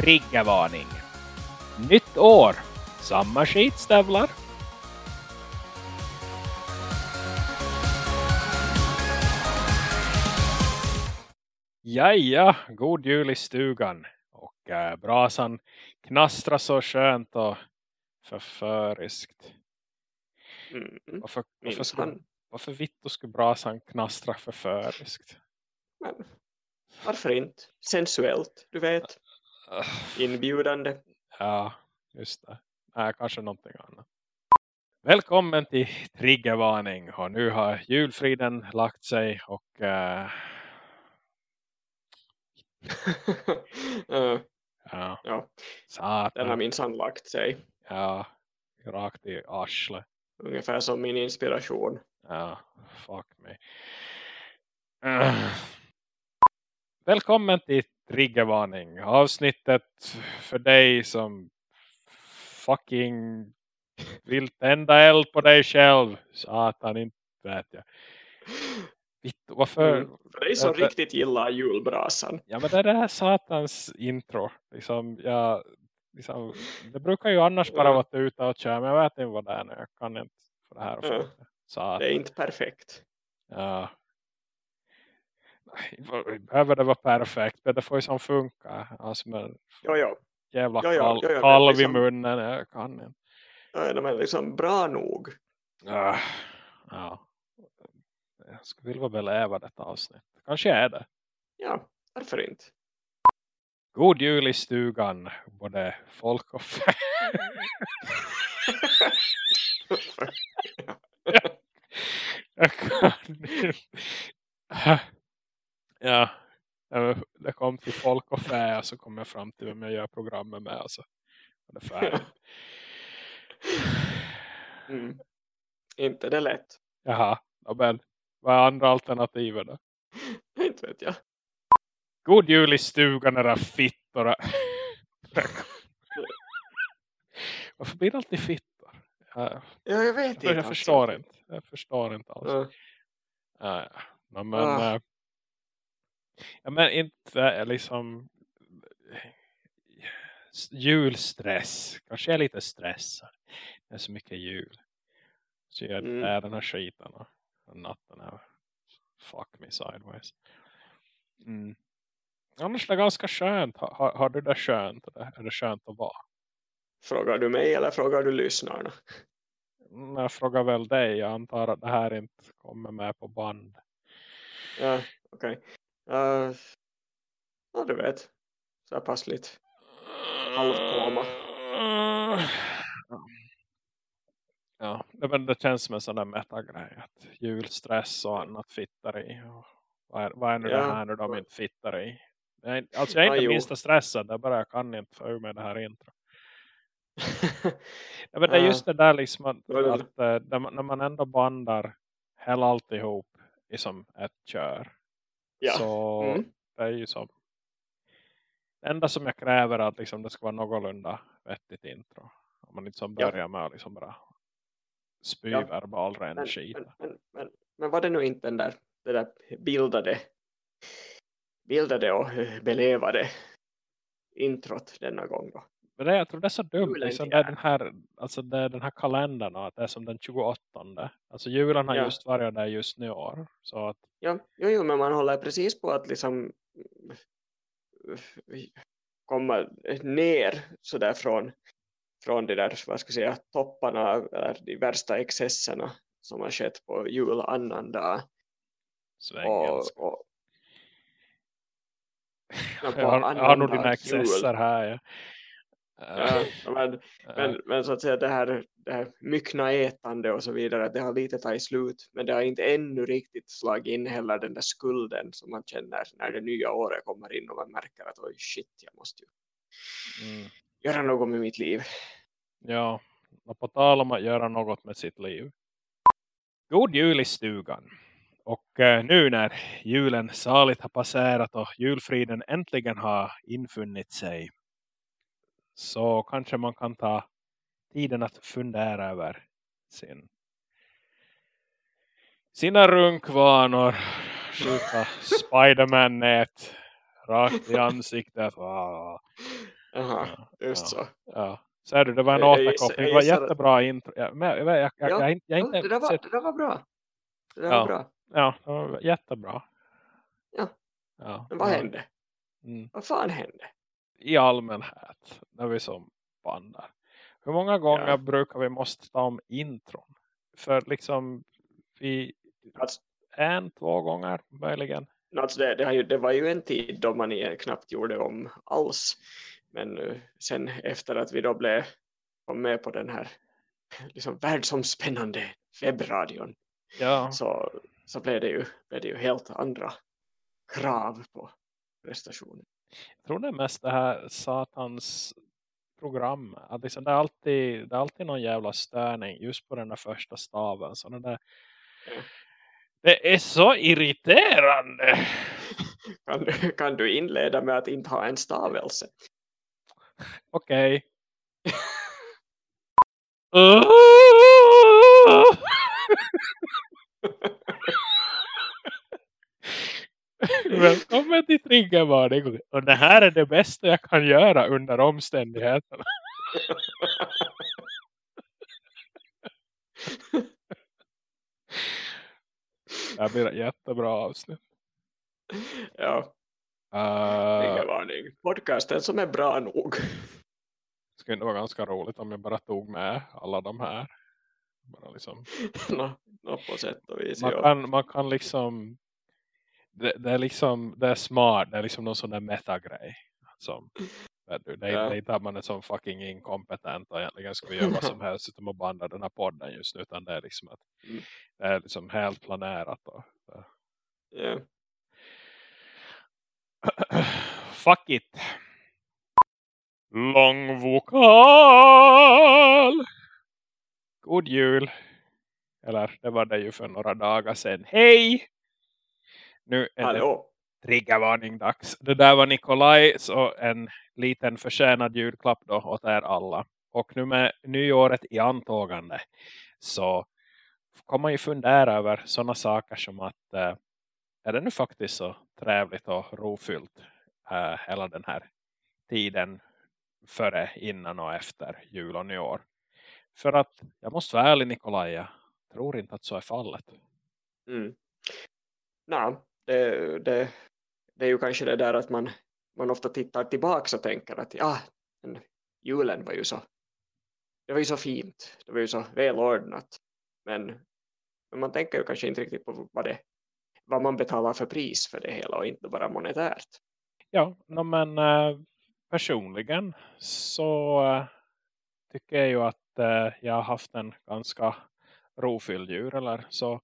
triggervarning. Nytt år, samma skitstövlar. Jaja, god jul i stugan. Och äh, brasan knastrar så skönt och förföriskt. Mm. Varför, varför, skulle, varför vittu skulle brasan knastra förföriskt? Men varför inte? Sensuellt, du vet. Uh, Inbjudande. Ja, just det. Nej, kanske någonting annat. Välkommen till triggervarning. Och nu har julfriden lagt sig och äh, Eh, ja, ja, den har satan. minsann lagt sig. Ja, rakt i arsle. Ungefär som min inspiration. Ja, fuck me. Äh. Välkommen till triggervarning. Avsnittet för dig som fucking vill tända eld på dig själv. Satan, inte vet jag. Vittu, varför? Mm. För dig som riktigt gillar julbrasan. Ja men det är det här satans intro. Liksom, jag, liksom, det brukar ju annars bara Ja. vara tuta och köra. Men jag vet inte vad det är nu. Jag kan inte få det här funka. Satan. Det är inte perfekt. Ja. Behöver det vara perfekt? Men det får ju som funka. Alltså med jävla Ja, ja, kal- ja, ja, men kalv liksom- i munnen. Jag kan inte. Ja, de är liksom bra nog. Ja. ja. Jag skulle vilja beleva detta avsnitt. Kanske är det. Ja, varför inte? God jul i stugan. Både folk och fä. Jag kan inte. Ja. Det kom till folk och fä och så kom jag fram till vem jag gör programmet med. Och så var det färdigt. Mm. Inte det lätt. Jaha, ja, men vad är andra alternativet då? Inte vet jag. God jul i stugan era fittor. Varför blir det alltid fittor? Ja, Ja, jag vet inte. jag, alltså. förstår inte. Jag förstår inte alls. Ja. Ja, men, Ah. eh, ja, men inte eh, liksom julstress. Kanske jag är lite stressad. Det är så mycket jul. Så jag Mm. är den här skiten och natten är fuck me sideways. Mm. Annars är det ganska skönt. Har, har, du det skönt? Är det skönt att vara? Frågar du mig eller frågar du lyssnarna? Mm, Jag frågar väl dig. Jag antar att det här inte kommer med på band. Ja, okej. Uh, ja, du vet. Så här passligt. Halvkoma. Ja. Ja, det, men det känns som en sån där metagrej. Att julstress och annat fittar i. Vad, är, vad är nu Ja. det här nu de inte fittar i? Alltså jag är inte jo. minsta stressad. Det bara jag kan inte få ur med det här intro. Ja, men det är just det där liksom att, Ja, att eh, när, man, när man ändå bandar hela alltihop i som ett kör. Ja. Så Mm. det är ju som det enda som jag kräver är att liksom det ska vara någorlunda vettigt intro. Om man inte som Ja. börjar med att liksom bara spy Ja. verbal ren Men, men, men, men, men var det nu inte den där, det där bildade, bildade och belevade introt denna gång då? Men det, jag tror det är så dumt. Julen Liksom, det, är den här, alltså det är den här kalendern att det är som den 28. Alltså julen har Ja. just varit där just nu år. Så att, Ja, jo, jo, men man håller precis på att liksom komma ner så där från, från de där, vad ska jag säga, topparna eller de värsta excesserna som har skett på jul annandag svängelska. och, och jag, har, jag har nog dina excesser här. Ja. Ja, men, Eh, men, men så att säga det här, det här myckna ätande och så vidare, det har lite tagit slut men det har inte ännu riktigt slagit in heller den där skulden som man känner när det nya året kommer in och man märker att oj shit, jag måste ju mm. göra något med mitt liv. Ja, och på tal om att göra något med sitt liv. God jul i stugan. Och eh, nu när julen saligt har passerat och julfriden äntligen har infunnit sig. Så kanske man kan ta tiden att fundera över sin sina runkvanor. Skjuta Spiderman-nät rakt i ansiktet. Ah. Aha, Ja, just så. Ja. Ser du, det var en Jag- återkoppling. Det var att- jättebra intro. Jag, jag, jag, inte det, där var, sett- det där var bra. Det där Ja. var bra. Ja, det var jättebra. Ja. ja Men vad hände? Mm. Vad fan hände? I allmänhet, när vi som bandar. Hur många gånger Ja. brukar vi måste ta om intron? För liksom, vi, Alltså, en, två gånger möjligen. alltså det, det, ju, det var ju en tid då man knappt gjorde om alls. Men sen efter att vi då blev med på den här liksom världsomspännande webbradion Ja, så, så blev, det ju, blev det ju helt andra krav på prestationen. Jag tror det är mest det här satans program. Att liksom det, är alltid, det är alltid någon jävla störning just på den där första staven. Så den där. Det är så irriterande. Kan du, kan du inleda med att inte ha en stavelse? Okej. Välkommen till Triggervarning. Och det här är det bästa jag kan göra under omständigheterna. Det här blir ett jättebra avsnitt. ja, Uh, ingen varning. Podcasten som är bra nog. det skulle inte vara ganska roligt om jag bara tog med alla de här. Bara liksom Nå, nå, på sätt och vis. man kan, man kan liksom det, det är liksom det är smart, det är liksom någon sån där metagrej som du, det, är- Ja. det är inte att man är som fucking inkompetent och egentligen vi göra vad som helst utan att banda den här podden just nu utan det är liksom att Mm. det är liksom helt planerat och, Ja. fuck it lång vokal god jul eller det var det ju för några dagar sedan hej nu är det Hallå. triggervarning dags. Det där var Nikolaj så en liten förtjänad julklapp då åt er alla. Och nu med nyåret i antågande så kommer man ju fundera över sådana saker som att eh, är det nu faktiskt så trevligt och rofyllt eh, hela den här tiden före, innan och efter jul och nyår. För att jag måste vara ärlig Nikolaj, jag tror inte att så är fallet. Mm. Nå, det, det, det är ju kanske det där att man, man ofta tittar tillbaka och tänker att ja, men julen var ju så det var ju så fint, det var ju så välordnat. Men, men man tänker ju kanske inte riktigt på vad, det, vad man betalar för pris för det hela och inte bara monetärt. Ja, no, men eh, personligen så eh, tycker jag ju att eh, jag har haft en ganska rofylld djur eller så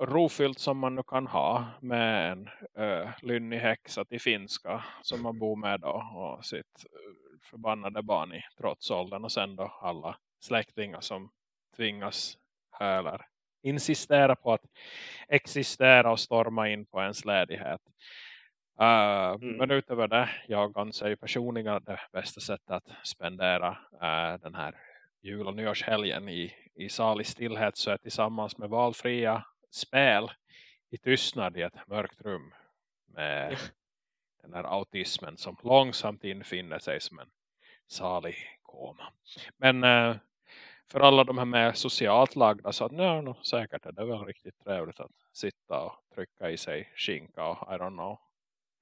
rofyllt som man nu kan ha med en uh, lynnig häxa till finska som man bor med då och sitt förbannade barn i trotsåldern och sen då alla släktingar som tvingas eller insistera på att existera och storma in på ens ledighet. Uh, Mm. Men utöver det, jag anser ju personligen att det bästa sättet att spendera uh, den här jul- och nyårshelgen i, i salig stillhet så är tillsammans med valfria spel i tystnad i ett mörkt rum med den här autismen som långsamt infinner sig som en salig koma. Men uh, för alla de här med socialt lagda så att nej, no, säkert är det väl riktigt trevligt att sitta och trycka i sig skinka och I don't know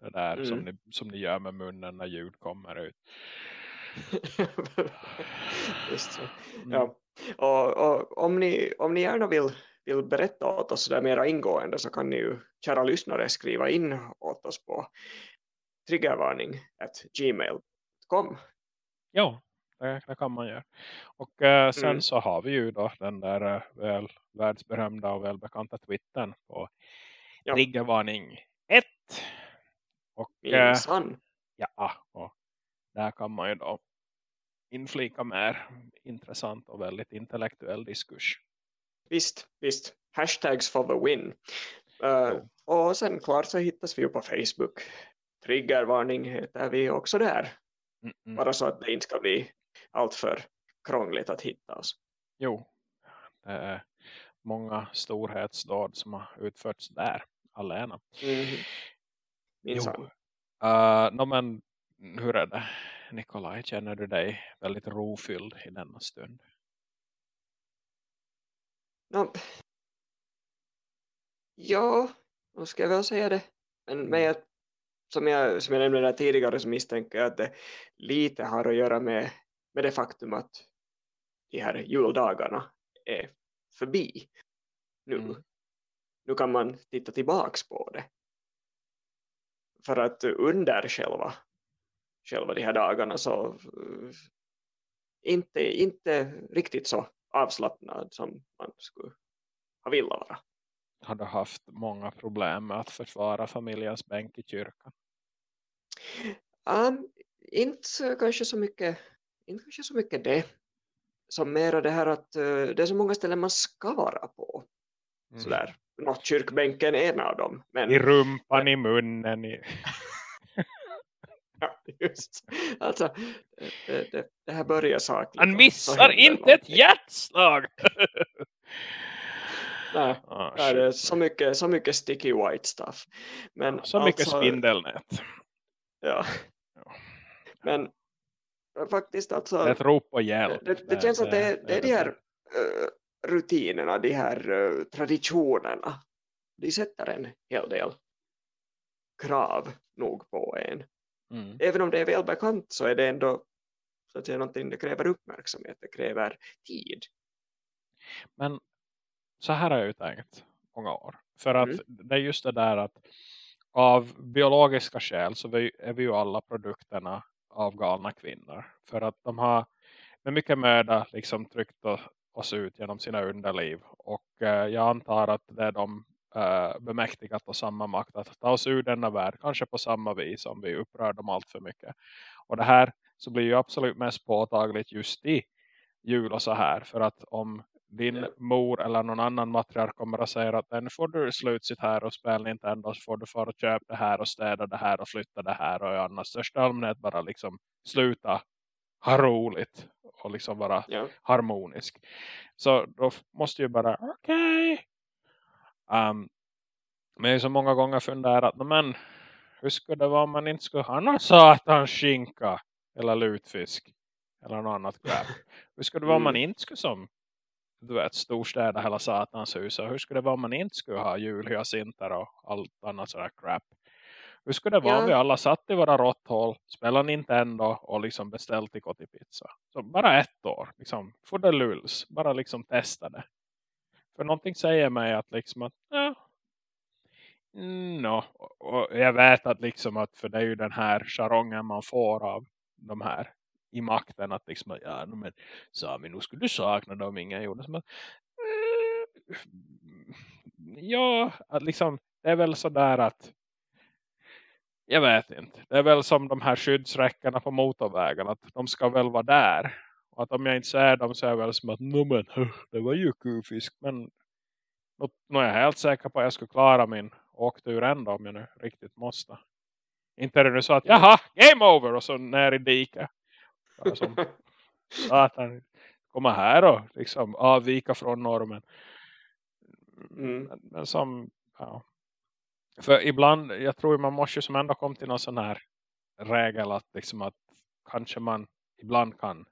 det där Mm. som, ni, som ni gör med munnen när ljud kommer ut. Just så. Mm. Ja. Och, och om, ni, om ni gärna vill, vill berätta åt oss där mera ingående så kan ni ju, kära lyssnare, skriva in åt oss på triggervarning.gmail.com. Ja, det, det kan man göra. Och eh, sen Mm. så har vi ju då den där eh, väl, världsberömda och välbekanta twittern på Ja. triggervarning 1. Och eh, ja, och där kan man ju då inflika mer intressant och väldigt intellektuell diskurs. Visst, visst. Hashtags for the win. Uh, och sen klart så hittas vi ju på Facebook. Triggervarning heter vi också där. Mm, mm. Bara så att det inte ska bli allt för krångligt att hitta oss. Jo, det är många storhetsdåd som har utförts där alena. Mm. Jo. Uh, no, men hur är det? Nikolaj, känner du dig väldigt rofylld i denna stund? No, ja, då ska jag väl säga det. Men, men Mm. jag, som, jag, som jag nämnde där tidigare så misstänker jag att det lite har att göra med, med det faktum att de här juldagarna är förbi nu. Mm. Nu kan man titta tillbaks på det. För att under själva, själva de här dagarna så eh, inte, inte riktigt så avslappnad som man skulle ha velat vara. Har du haft många problem med att försvara familjens bänk i kyrkan? Um, inte kanske så mycket inte kanske så mycket det som mera det här att eh, det är så många ställen man ska vara på Mm. sådär. Nå, kyrkbänken är en av dem men I rumpan, i munnen. I... just, alltså, det, det, det här börjar sakligt Han så missar inte ett hjärtslag! Nej, Ah, det är så mycket, så mycket sticky white stuff men Så mycket alltså, spindelnät. ja. Ja. men eh, faktiskt alltså Det ett rop på hjälp. det, det känns att det, är- det är de det. här eh, rutinerna, de här eh, traditionerna. De sätter en hel del krav nog på en. Mm. Även om det är välbekant så är det ändå så att säga, någonting det kräver uppmärksamhet, det kräver tid. Men så här har jag ju tänkt många år. För att Mm. det är just det där att av biologiska skäl så är vi ju alla produkterna av galna kvinnor. För att de har med mycket möda liksom tryckt oss ut genom sina underliv. Och eh, jag antar att det är de eh, bemäktigat och samma makt att ta oss ur denna värld. Kanske på samma vis som vi upprör dem allt för mycket. Och det här så blir ju absolut mest påtagligt just i jul och så här. För att om din Ja. mor eller någon annan matriark kommer att säga att nu får du slut sitt här och spela Nintendo så får du fara och köpa det här och städa det här och flytta det här och i annars största allmänhet bara liksom sluta ha roligt och liksom vara Ja. harmonisk. Så då måste ju bara okej. Um, men jag har så många gånger funderat "Nå, men hur skulle det vara om man inte skulle ha någon satans skinka eller lutfisk eller något annat crap. Hur skulle det vara om man inte skulle som du vet, storstäder hela satans hus. Och hur skulle det vara om man inte skulle ha julhyacinter och allt annat sådär crap. Hur skulle det vara om Ja. vi alla satt i våra råtthål, spelade Nintendo och liksom beställt till pizza. Så bara ett år, liksom, for the lulls, bara liksom testa det. För någonting säger mig att liksom att, ja, no. och, jag vet att liksom att, för det är ju den här charongen man får av de här i makten att liksom, att, ja, men Sami, nu skulle du sakna dem, ingen gjorde som att, eh, ja, att liksom, det är väl sådär att jag vet inte. Det är väl som de här skyddsräckorna på motorvägen. Att de ska väl vara där. Att om jag inte ser dem så är jag väl som att men, det var ju kufisk. Men nu, nu är jag helt säker på att jag skulle klara min åktur ändå om jag nu riktigt måste. Inte är det nu så att jaha, game over och så ner i diket. Som komma här och liksom avvika från normen. Mm. Men, men som, ja. För ibland, jag tror man måste ju som ändå komma till någon sån här regel att liksom att kanske man ibland kan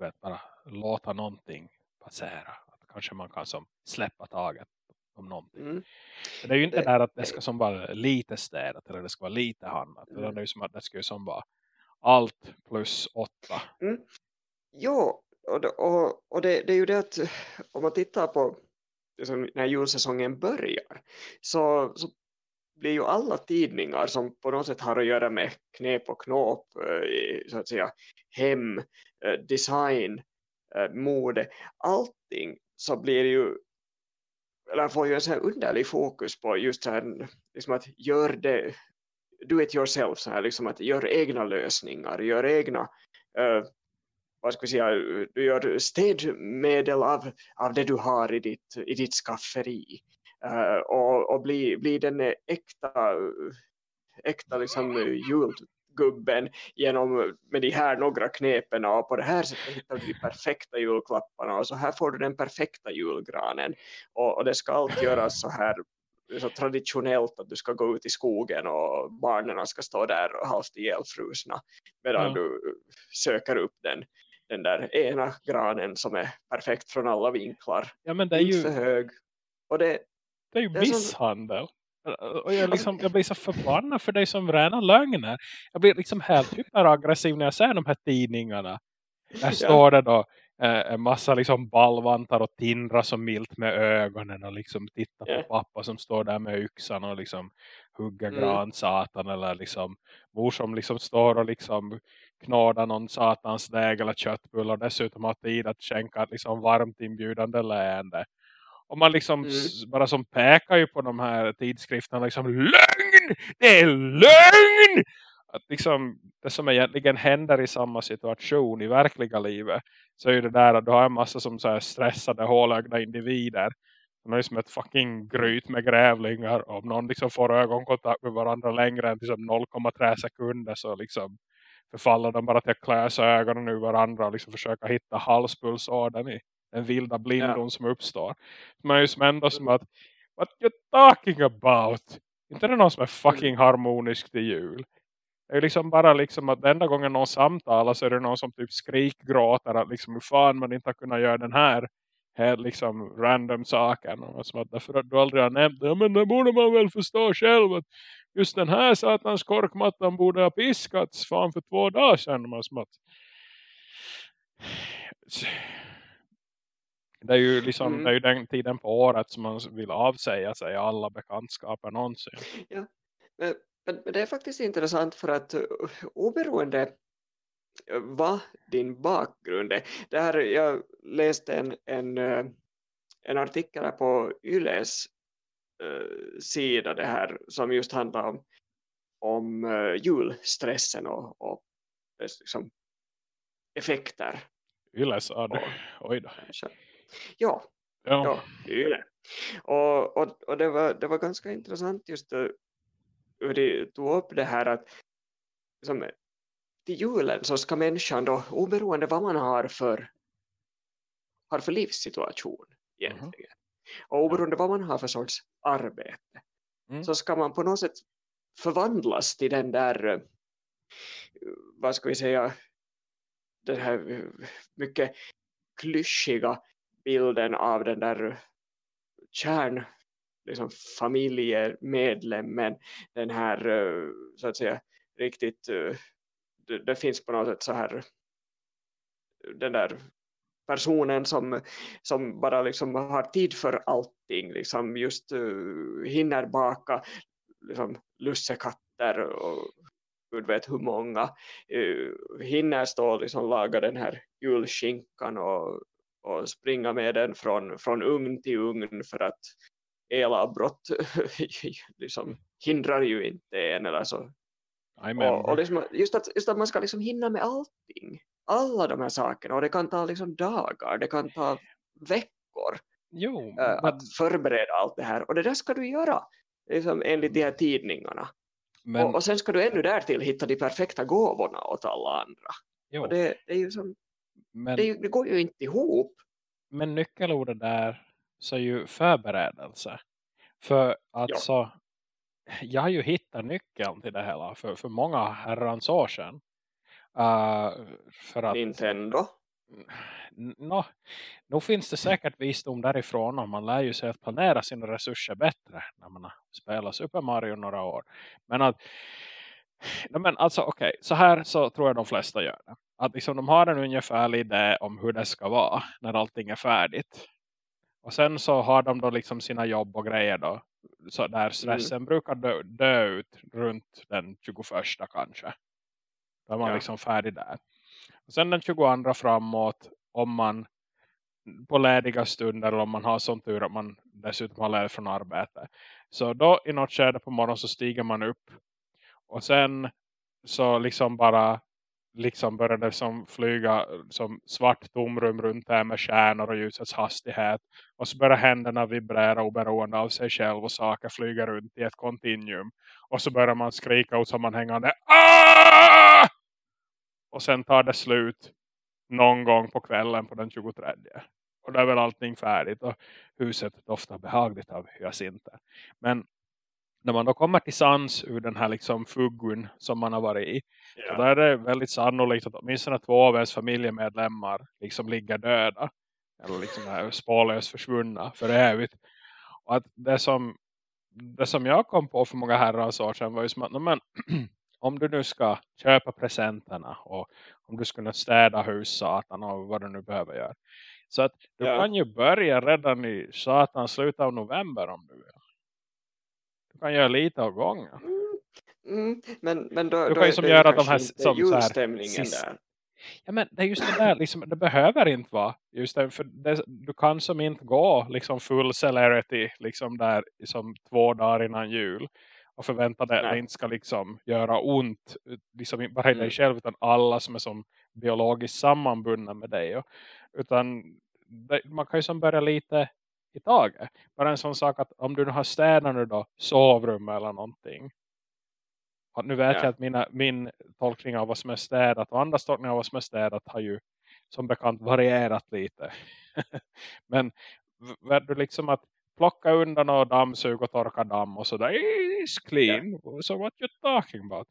vet bara låta någonting passera. Att kanske man kan som släppa taget om någonting. Mm. Det är ju inte Det- där att det ska som vara lite städat eller det ska vara lite handlat. Mm. Utan det är ju som att det ska ju som vara allt plus åtta. Jo, och, det- och, och det, det är ju det att eh, om man tittar på liksom, när julsäsongen börjar så, så blir ju alla tidningar som på något sätt har att göra med knep och knåp, eh, så att säga hem, eh, design, eh, mode, allting så blir det ju eller får ju en sån här underlig fokus på just så här, liksom att gör det do it yourself, så här, liksom att gör egna lösningar, gör egna uh, vad ska vi säga, du gör städmedel av, av det du har i ditt, i ditt skafferi och, och bli, bli den eh, äkta, äkta liksom, eh, julgubben genom med de här några knepen och på det här sättet hittar du de perfekta julklapparna och så här får du den perfekta julgranen och, och det ska allt göras så här så traditionellt att du ska gå ut i skogen och barnen ska stå där och halvt ihjälfrusna medan ja. du söker upp den, den där ena granen som är perfekt från alla vinklar. Ja, men det är ju... för hög. Och det, det är ju det misshandel. Som... Och jag, liksom, jag blir så förbannad för dig som rena lögner. Jag blir liksom helt hyperaggressiv när jag ser de här tidningarna. Där står det då eh, en massa liksom ballvantar och tindrar så milt med ögonen och liksom tittar på yeah. pappa som står där med yxan och liksom hugger mm. gran satan eller liksom mor som liksom står och liksom knådar någon satans däg eller köttbullar och dessutom har tid att skänka ett liksom varmt inbjudande leende. Och man liksom mm. bara som pekar ju på de här tidskrifterna liksom lögn! Det är lögn! Att liksom det som egentligen händer i samma situation i verkliga livet så är det där att du har en massa som så stressade, hålögda individer. De är som ett fucking gryt med grävlingar. Om någon liksom får ögonkontakt med varandra längre än liksom 0,3 sekunder så liksom förfaller de bara till att klösa ögonen ur varandra och liksom försöka hitta halspulsådern i den vilda blindon ja. som uppstår. Man är ju som ändå som att what you talking about? Inte det någon som är fucking harmonisk till jul? Det är liksom bara liksom att enda gången någon samtalar så är det någon som typ skrikgråter att liksom hur fan man inte har kunnat göra den här här liksom random saken och som att därför att du aldrig har nämnt ja men det borde man väl förstå själv att just den här satans korkmattan borde ha piskats fan för två dagar sedan man som att det är ju liksom mm. det är ju den tiden på året som man vill avsäga sig alla bekantskaper någonsin. Ja, men, men det är faktiskt intressant för att uh, oberoende uh, vad din bakgrund är. Det här, jag läste en, en, uh, en artikel på Yles uh, sida det här som just handlar om, om julstressen och, och dess liksom, effekter. Yles, ja, oj då. Ja, ja. ja Yle. Och, och, och det, var, det var ganska intressant just hur de tog upp det här att som, till julen så ska människan då oberoende vad man har för, har för livssituation egentligen. Mm. Och oberoende vad man har för sorts arbete mm. så ska man på något sätt förvandlas till den där vad ska vi säga den här mycket klyschiga bilden av den där kärn liksom familjemedlemmen den här eh, så att säga riktigt eh, det, det, finns på något sätt så här den där personen som, som bara liksom har tid för allting liksom just uh, hinner baka liksom lussekatter och gud vet hur många uh, hinner stå och liksom laga den här julskinkan och, och springa med den från, från ugn till ugn för att elavbrott liksom hindrar ju inte en eller så. Och, och liksom, just, att, just att man ska liksom hinna med allting. Alla de här sakerna. Och det kan ta liksom dagar. Det kan ta veckor. Jo, äh, att förbereda allt det här. Och det där ska du göra. Liksom, enligt de här tidningarna. Men... Och, och sen ska du ännu därtill hitta de perfekta gåvorna åt alla andra. Jo. Och det, det är ju som, men... det, det går ju inte ihop. Men nyckelordet där så är ju förberedelse. För alltså, ja. jag har ju hittat nyckeln till det hela för, för många herrans år sedan. Uh, för att, Nintendo? No, nu finns det säkert visdom därifrån och man lär ju sig att planera sina resurser bättre när man har spelat Super Mario några år. Men att no, men alltså okej, okay, så här så tror jag de flesta gör det. Att liksom de har en ungefärlig idé om hur det ska vara när allting är färdigt. Och sen så har de då liksom sina jobb och grejer då. Så där stressen mm. brukar dö, dö, ut runt den 21 kanske. Då är man ja. liksom färdig där. Och sen den 22 framåt om man på lediga stunder eller om man har sån tur att man dessutom har ledigt från arbete. Så då i något skede på morgonen så stiger man upp. Och sen så liksom bara liksom började som flyga som svart tomrum runt här med stjärnor och ljusets hastighet. Och så börjar händerna vibrera oberoende av sig själv och saker flyger runt i ett kontinuum. Och så börjar man skrika och sammanhängande Aah! Och sen tar det slut någon gång på kvällen på den 23. och där är väl allting färdigt och huset doftar behagligt av hyacinter. Men när man då kommer till sans ur den här liksom fuggun som man har varit i. Ja. Så där är det väldigt sannolikt att åtminstone två av ens familjemedlemmar liksom ligger döda. Eller liksom är spårlöst försvunna för evigt. Och att det som, det som jag kom på för många herrans år sedan var ju som att men, om du nu ska köpa presenterna och om du ska städa hus satan och vad du nu behöver göra. Så att du ja. kan ju börja redan i satan slutet av november om du vill. Kan göra lite av gången. Mm, mm, men, men då, du kan ju som göra de här som julstämningen så här, där. Ja men det är just det där, liksom, det behöver inte vara just det, för det, du kan som inte gå liksom full celerity liksom där som två dagar innan jul och förvänta dig att det inte ska liksom göra ont liksom bara mm. dig själv utan alla som är som biologiskt sammanbundna med dig och, utan det, man kan ju som börja lite i taget. Bara en sån sak att om du har städat nu då, sovrum eller någonting. Att nu vet ja. jag att mina, min tolkning av vad som är städat och andras tolkning av vad som är städat har ju som bekant varierat lite. Men du liksom att plocka undan och dammsug och torka damm och sådär. It's clean. Yeah. So what you talking about?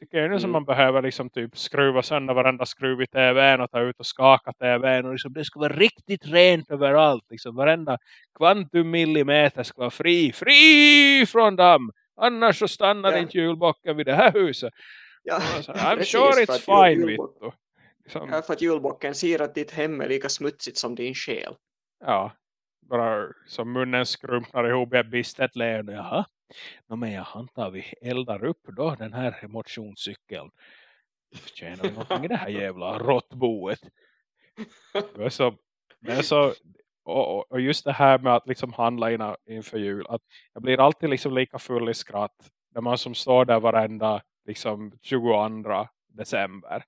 Tycker jag nu som man behöver liksom typ skruva sönder varenda skruv i tvn och ta ut och skaka tvn och liksom det ska vara riktigt rent överallt. Liksom varenda kvantum millimeter ska vara fri. Fri från damm! Annars så stannar yeah. inte julbocken vid det här huset. Ja, I'm sure it's fine. Vittu. Liksom. Ja, för att julbocken ser att ditt hem är lika smutsigt som din själ. Ja, bara som munnen skrumpnar ihop i ett bistet leende. Jaha, no, men jag antar vi eldar upp då den här motionscykeln. Tjänar någonting i det här jävla råttboet. Det är så, det är så och, och, just det här med att liksom handla in, inför jul. Att jag blir alltid liksom lika full i skratt. När man som står där varenda liksom 22 december.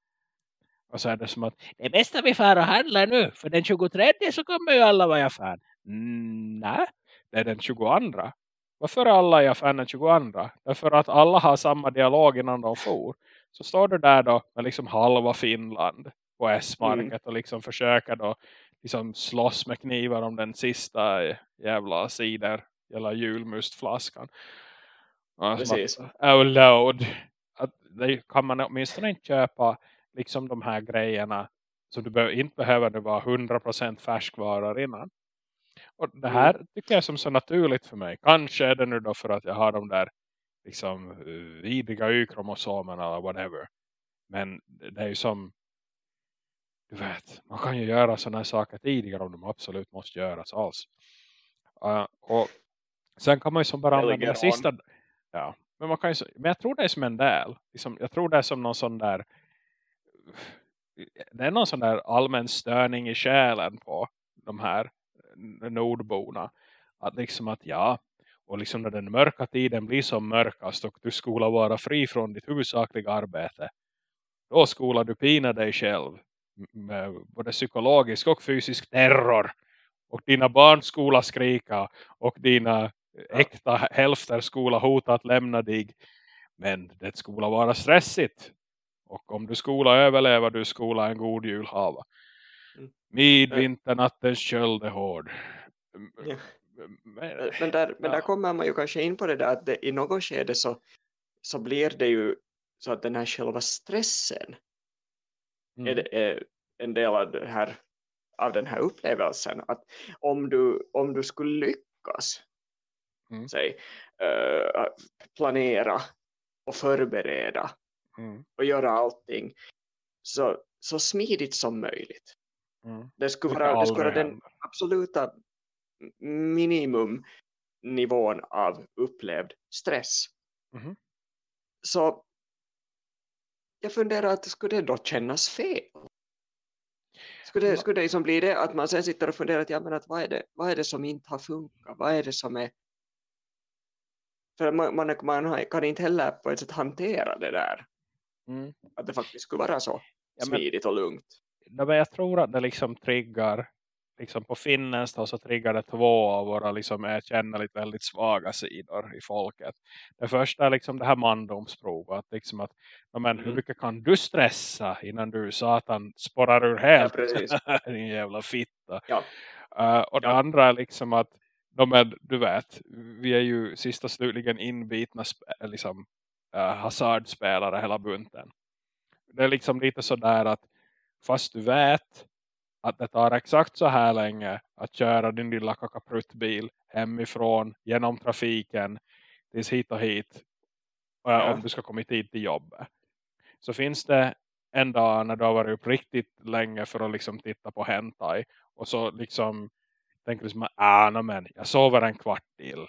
Och så är det som att det är bäst att vi far och handlar nu. För den 23 så kommer ju alla vara i affären. Mm, nej, det är den 22. Varför är alla i affären den 22? Därför att alla har samma dialog innan de får. Så står du där då med liksom halva Finland på S-market mm. och liksom försöker då liksom slåss med knivar om den sista jävla sidor eller julmustflaskan. Precis. Oh lord. Att kan man åtminstone inte köpa liksom de här grejerna så du inte behöver det vara 100% färskvaror innan. Och det här mm. tycker jag är som så naturligt för mig. Kanske är det nu då för att jag har de där liksom vidriga Y-kromosomerna eller whatever. Men det är ju som du vet, man kan ju göra sådana saker tidigare om de absolut måste göras alls. Uh, och sen kan man ju som bara använda den sista ja, men man kan ju, men jag tror det är som en del. Liksom, jag tror det är som någon sån där det är någon sån där allmän störning i själen på de här nordborna. Att liksom att ja, och liksom när den mörka tiden blir som mörkast och du skola vara fri från ditt huvudsakliga arbete. Då skola du pina dig själv med både psykologisk och fysisk terror. Och dina barn skola skrika och dina äkta hälfter skola hota att lämna dig. Men det skola vara stressigt. Och om du skola överlever du skola en god jul hava. Mm. Midvinternattens köld är hård. Ja. Men, men, där, men där kommer man ju kanske in på det där att det, i något skede så, så blir det ju så att den här själva stressen mm. är, är en del av, det här, av den här upplevelsen att om du, om du skulle lyckas mm. säg, uh, planera och förbereda mm. och göra allting så, så smidigt som möjligt. Mm. Det skulle vara, det skulle vara den absoluta minimumnivån av upplevd stress. Mm. Så jag funderar att skulle det då kännas fel? Skulle det, skulle det liksom bli det att man sen sitter och funderar att, ja, men att vad, är det, vad är det som inte har funkat? Vad är det som är... För man, man, man kan inte heller på ett sätt hantera det där. Mm. Att det faktiskt skulle vara så ja, smidigt och lugnt. Men jag tror att det liksom triggar liksom på finnens då, så triggar det två av våra liksom erkännligt väldigt svaga sidor i folket. Det första är liksom det här mandomsprovet. Att liksom att, men mm. hur mycket kan du stressa innan du satan spårar ur helt? Ja, Din jävla fitta. Ja. Uh, och det Ja. andra är liksom att är, du vet, vi är ju sista slutligen inbitna liksom, uh, hasardspelare hela bunten. Det är liksom lite sådär att fast du vet att det tar exakt så här länge att köra din lilla kakapruttbil hemifrån genom trafiken tills hit och hit Ja. om du ska komma hit till jobbet. Så finns det en dag när du har varit upp riktigt länge för att liksom titta på hentai och så liksom tänker du som att ah, no, men jag sover en kvart till.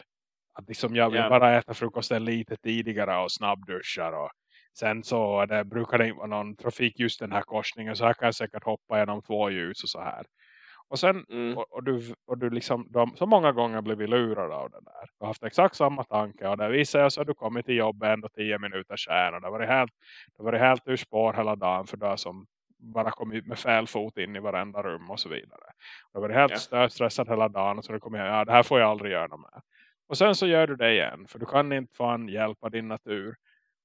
Att liksom jag vill Ja. bara äta frukosten lite tidigare och snabbduschar och sen så det brukar det inte vara någon trafik just den här korsningen så här kan jag säkert hoppa genom två ljus och så här. Och sen Mm. och, och du, och du liksom, de, så många gånger blivit lurad av det där. Du har haft exakt samma tanke och det visar sig så att du kommit till jobbet ändå tio minuter sen och det varit helt, det helt ur spår hela dagen för du som bara kommit med fel fot in i varenda rum och så vidare. Du varit helt Ja. stressad hela dagen och så du kommer ja det här får jag aldrig göra med. Och sen så gör du det igen för du kan inte fan hjälpa din natur.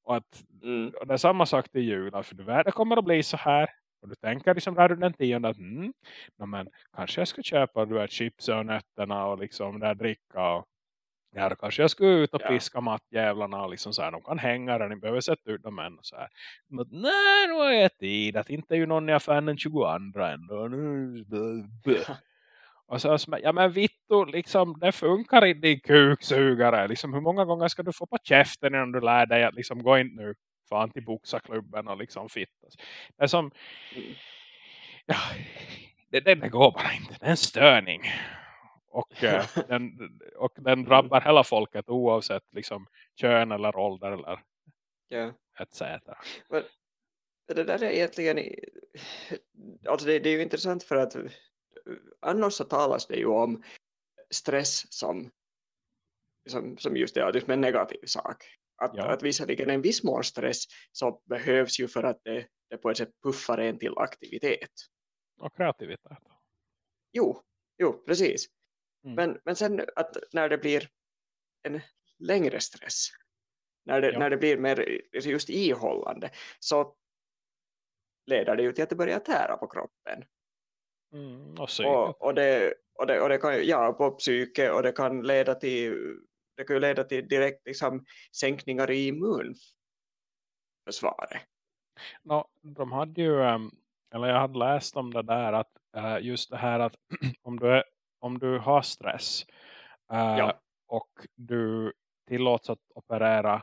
Och, att, Mm. och det är samma sak till jul för du vet det kommer att bli så här och du tänker liksom där den tionde att mm, no, men kanske jag ska köpa du vet, chips och nötterna och liksom där dricka och ja, då kanske jag ska ut och Ja. piska mattjävlarna och liksom så här, de kan hänga där, ni behöver sätta ut dem än och så här. Men nej, nu har jag tid, att inte är ju någon i affären den 22 ändå. Nu- bö- bö. Och så, så ja men Vittu, liksom, det funkar inte din kuksugare. Liksom, hur många gånger ska du få på käften innan du lär dig att liksom, gå in nu fan till boxarklubben och liksom fittas. Det är som, ja, det, det, det går bara inte. Det är en störning. Och, eh, den, och den drabbar hela folket oavsett liksom, kön eller ålder eller Ja. etc. Det där är egentligen i- alltså det, det är ju intressant för att annars så talas det ju om stress som som, som just det, en negativ sak. Att, Ja. att visserligen en viss mån stress så behövs ju för att det, det på ett sätt puffar en till aktivitet. Och kreativitet. Jo, jo precis. Mm. Men, men sen att när det blir en längre stress, när det, Ja. när det blir mer just ihållande, så leder det ju till att det börjar tära på kroppen. Mm, och. Och, och, det, och, det, och det kan ju- ja, på psyke och det kan leda till det kan leda till direkt liksom, sänkningar i immunförsvaret. Nå, de hade ju, ehm, eller jag hade läst om det där att eh, just det här att om du, är, om du har stress eh, Ja. och du tillåts att operera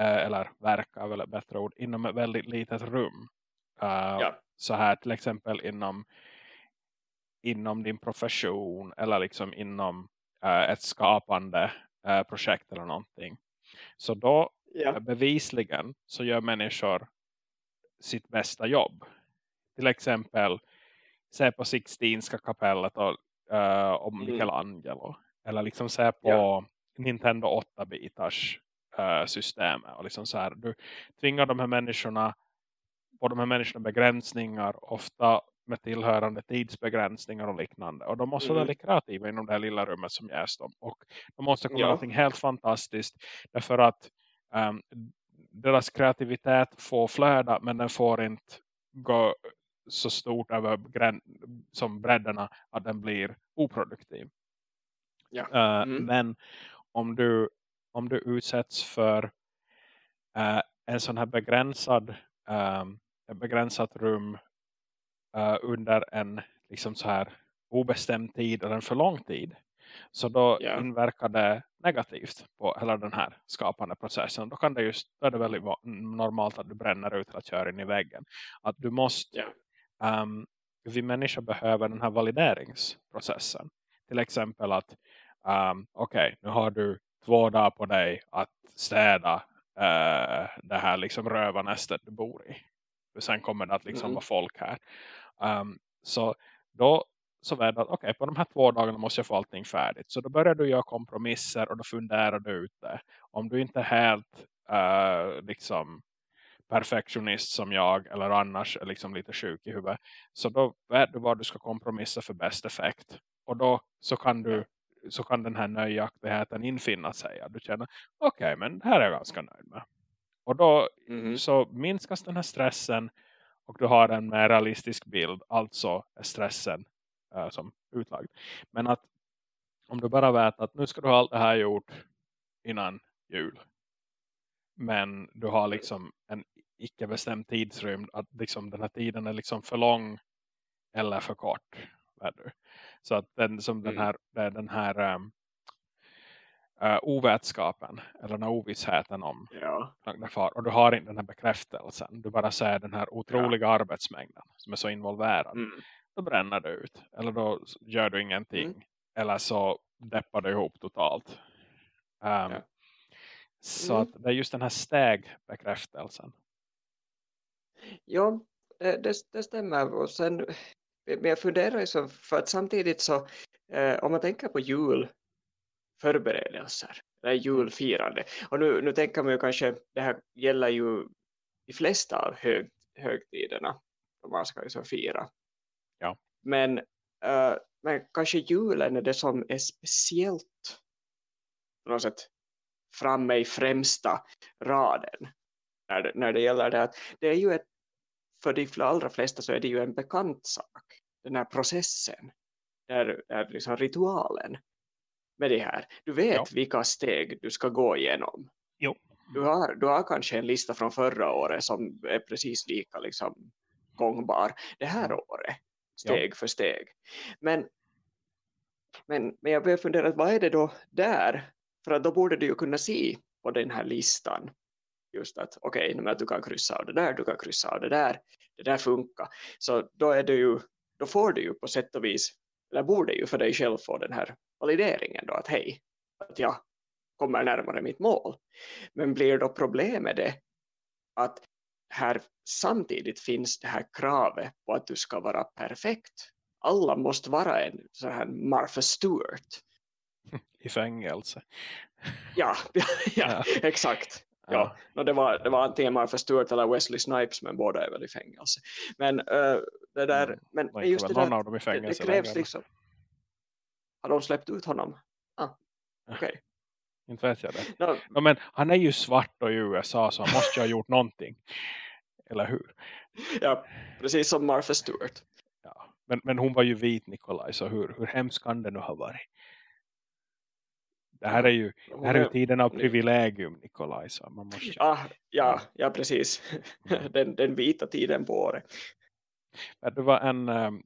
eh, eller verka väl bättre ord inom ett väldigt litet rum. Ja. Så här till exempel inom inom din profession eller liksom inom eh, ett skapande eh, projekt eller någonting. Så då Ja. bevisligen så gör människor sitt bästa jobb. Till exempel se på Sixtinska kapellet och, uh, om Mm. Michelangelo. Eller liksom se på Ja. Nintendo 8-bitars uh, system. Och liksom så här, du tvingar de här människorna på de här människorna begränsningar. Ofta med tillhörande tidsbegränsningar och liknande. Och de måste vara Mm. väldigt kreativa inom det här lilla rummet som ges dem. Och de måste komma Ja. någonting helt fantastiskt. Därför att um, deras kreativitet får flöda men den får inte gå så stort över som bredderna att den blir oproduktiv. Ja. Eh, Mm. Men om du, om du utsätts för eh, en sån här begränsad um, ett begränsat rum eh, under en liksom så här obestämd tid eller en för lång tid så då Ja. inverkar det negativt på hela den här skapande processen. Då kan det just, då är det väldigt normalt att du bränner ut eller kör in i väggen. Att du måste, Ja. ehm, vi människor behöver den här valideringsprocessen. Till exempel att, um, okej, nu har du två dagar på dig att städa eh, det här liksom rövarnästet du bor i. Sen kommer det att liksom Mm. vara folk här. Um, så då så var det att okej, på de här två dagarna måste jag få allting färdigt. Så då börjar du göra kompromisser och då funderar du ut det. Om du inte är helt eh, liksom perfektionist som jag eller annars är liksom lite sjuk i huvudet. Så då vet du vad du ska kompromissa för bäst effekt. Och då så kan du så kan den här nöjaktigheten infinna sig. Du känner, okej men det här är jag ganska nöjd med. Och då Mhm. så minskas den här stressen och du har en mer realistisk bild. Alltså är stressen äh, som utlagd. Men att om du bara vet att nu ska du ha allt det här gjort innan jul. Men du har liksom en icke bestämd tidsrymd. Att liksom den här tiden är liksom för lång eller för kort. Så att den, som den Mm. här, den här um, uh, ovetskapen eller den här ovissheten om Ja. far. Och du har inte den här bekräftelsen. Du bara ser den här otroliga arbetsmängden som är så involverad. Mm. Då bränner du ut. Eller då gör du ingenting. Mm. Eller så deppar du ihop totalt. Um, Ja. Så Mm. att det är just den här stägbekräftelsen. Ja, det, det, det stämmer. Och sen, men jag funderar ju så, för att samtidigt så, eh, om man tänker på julförberedelser, eller julfirande, och nu, nu tänker man ju kanske, det här gäller ju de flesta av hög, högtiderna, som man ska ju så fira. Ja. Men, eh, men kanske julen är det som är speciellt på något sätt framme i främsta raden när det, när det gäller det att det är ju ett för de allra flesta så är det ju en bekant sak. Den här processen. Där är liksom ritualen med det här. Du vet Ja. vilka steg du ska gå igenom. Jo. Du har, du har kanske en lista från förra året som är precis lika liksom, gångbar det här året. Steg för steg. Men, men, men jag börjar fundera, vad är det då där? För att då borde du ju kunna se på den här listan just att okej, okay, du kan kryssa av det där, du kan kryssa av det där, det där funkar. Så då är det ju, då får du ju på sätt och vis, eller borde ju för dig själv få den här valideringen då att hej, att jag kommer närmare mitt mål. Men blir då problemet det att här samtidigt finns det här kravet på att du ska vara perfekt. Alla måste vara en sån här Martha Stewart. I fängelse. Ja, ja, Ja. exakt. Ja, och det, var, det var antingen Martha Stewart eller Wesley Snipes men båda är väl i fängelse. Men uh, det där, Mm, men, men just det där, det, det krävs liksom. Har de släppt ut honom? Ah, okej. Inte vet jag det. No, Ja, men han är ju svart och i USA så han måste ju ha gjort någonting. Eller hur? ja, precis som Martha Stewart. Ja. Men, men hon var ju vit Nikolaj så hur, hur hemskt kan det nu ha varit? Det här är ju, det här är ju tiden av privilegium Nikolaj. Så man måste, Ja, ja, ja precis. Mm. Den, den vita tiden på året. Det var en, ehm,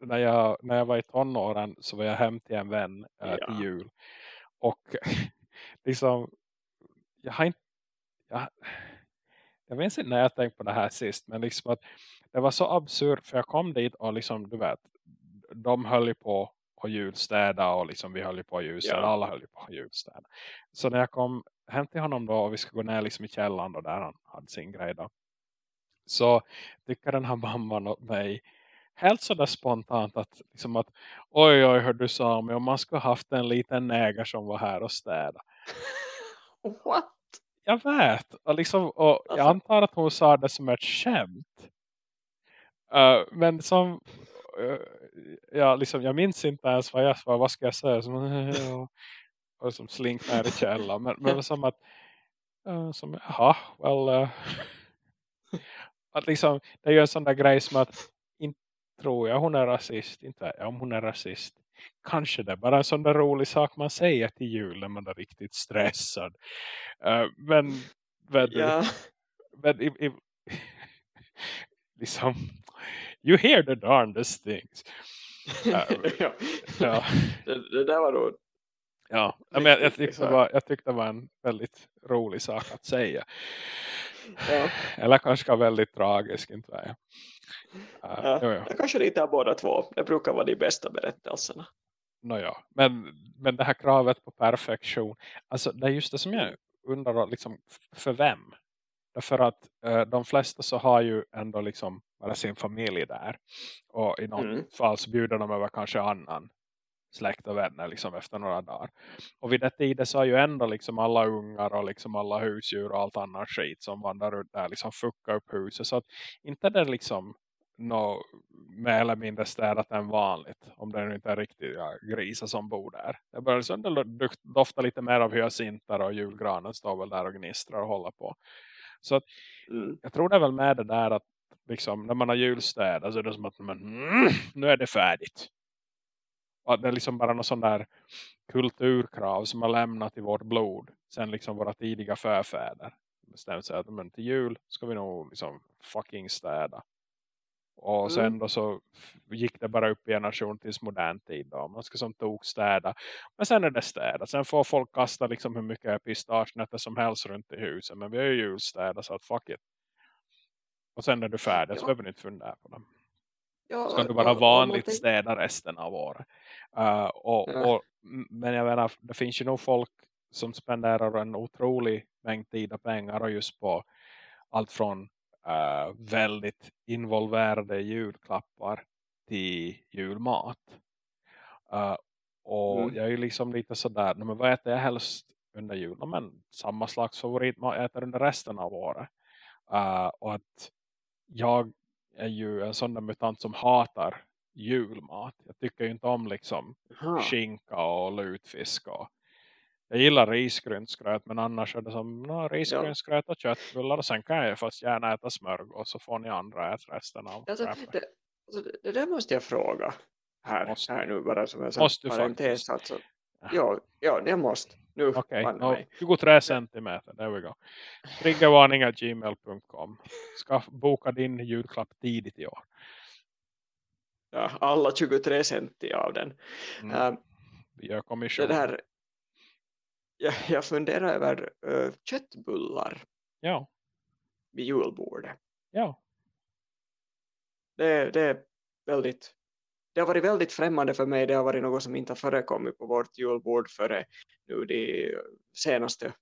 när, jag, när jag var i tonåren så var jag hem till en vän eh, Ja. till jul. Och liksom, jag har inte, jag, jag minns inte när jag tänkte på det här sist. Men liksom att det var så absurt för jag kom dit och liksom, du vet, de höll ju på att julstäda och liksom vi höll ju på att julstäda, Ja. alla höll ju på att julstäda. Så när jag kom hem till honom då och vi skulle gå ner liksom i källaren då där han hade sin grej då. Så tycker den här mamman åt mig helt sådär spontant att, liksom att oj oj hör du sa mig om man skulle haft en liten näger som var här och städa. What? Jag vet. Och liksom, och jag Alltså- antar att hon sa det som ett skämt. Uh, men som uh, ja, liksom, jag minns inte ens vad jag sa. Vad ska jag säga? Som, och, och som slink ner i källaren. Men, men som att uh, som, jaha, well att liksom, det är ju en sån där grej som att tror jag hon är rasist. Inte om hon är rasist. Kanske det är bara en sån där rolig sak man säger till jul när man är riktigt stressad. Uh, men, men, Ja, men i, i, liksom you hear the darndest things. ja. Ja, Det, det där var då ja. Men jag, jag, tyckte det var, jag tyckte det var en väldigt rolig sak att säga. Ja. Eller kanske väldigt tragisk, inte vet jag. Ja, jo, jo. jag kanske lite av båda två. Det brukar vara de bästa berättelserna. Nå ja. men, men det här kravet på perfektion. Alltså det är just det som jag undrar liksom, för vem? Därför att eh, de flesta så har ju ändå liksom bara sin familj där. Och i något Mm. fall så bjuder de över kanske annan släkt och vänner liksom efter några dagar. Och vid det tiden så har ju ändå liksom alla ungar och liksom alla husdjur och allt annat skit som vandrar runt där liksom fuckar upp huset. Så att inte det liksom nå mer eller mindre städat än vanligt. Om det nu inte är riktiga grisar som bor där. Det börjar liksom dofta lite mer av hyacinter och julgranen står väl där och gnistrar och håller på. Så att Mm. jag tror det är väl med det där att liksom, när man har julstädat så är det som att men, mm, nu är det färdigt. Att det är liksom bara någon sån där kulturkrav som har lämnat i vårt blod. Sen liksom våra tidiga förfäder. Bestämt sig att men till jul ska vi nog liksom fucking städa. Och Mm. sen då så gick det bara upp i generation tills modern tid då. Man ska som tog städa. Men sen är det städa. Sen får folk kasta liksom hur mycket pistagenötter som helst runt i huset. Men vi har ju julstäda så att fuck it. Och sen är du färdig så Ja. behöver du inte fundera på det. Ja, Ska du vara vanligt städa resten av året. Uh, och, Ja. och, men jag menar, det finns ju nog folk som spenderar en otrolig mängd tid och pengar och just på allt från uh, väldigt involverade julklappar till julmat. Uh, och Mm. jag är ju liksom lite sådär, "Nej, men vad äter jag helst under jul? "Ja, Men samma slags favoritmat jag äter under resten av året. Och att jag är ju en sån där mutant som hatar julmat. Jag tycker ju inte om liksom Jaha. skinka och lutfisk. Och jag gillar risgrynsgröt men annars är det som no, risgrynsgröt och köttbullar. Och sen kan jag ju fast gärna äta smörgås så får ni andra äta resten av Alltså, det, alltså, det- där måste jag fråga här, Måste. här nu bara som en parentes. Alltså, ja, ja, jag måste. Nu vann no, mig. 23 centimeter, there we go. Triggervarning.gmail.com Ska boka din julklapp tidigt i år. Ja, alla 23 centi av den. Mm. Äh, Vi gör det kommission. där, jag, jag funderar över uh, köttbullar Ja, vid julbordet. ja. Det, det är väldigt det har varit väldigt främmande för mig. Det har varit något som inte har förekommit på vårt julbord före nu de senaste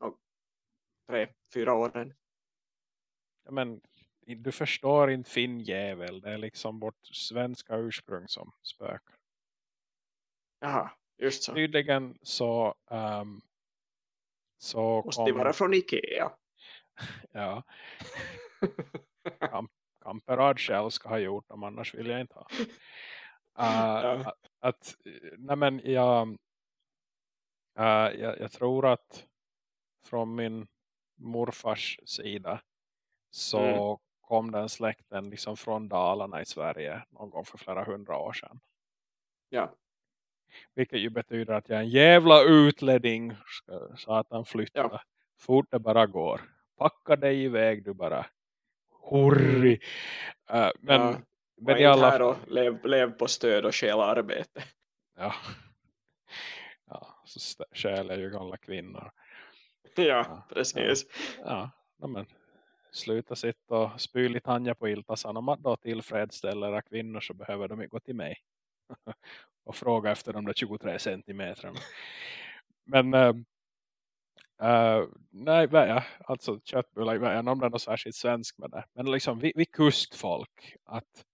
ja, tre, fyra åren. Ja, men du förstår inte fin jävel. Det är liksom vårt svenska ursprung som spökar. Jaha, just så. Tydligen så, um, så Måste det vara från Ikea? ja, Kamperad själv ska ha gjort dem, annars vill jag inte ha. Uh, Ja. att, att, nej men jag, uh, jag, jag tror att från min morfars sida så Mm. kom den släkten liksom från Dalarna i Sverige någon gång för flera hundra år sedan. Ja, Vilket ju betyder att jag är en jävla utledning. Så att han flyttar. Ja. Fort det bara går. Packa dig iväg du bara. Hurri. Uh, men, ja. men i alla och lev, lev på stöd och stjäl arbete. Ja. Ja, så stjäl jag ju gamla kvinnor. Ja, Ja, precis. Ja, ja, men sluta sitta och spy lite Tanja på Iltasan. Om man då tillfredsställer kvinnor så behöver de ju gå till mig. och fråga efter de där 23 centimetrarna. Men äh, nej, vad är- alltså köttbullar, om det är något särskilt svensk med det. Men liksom vi, vi kustfolk att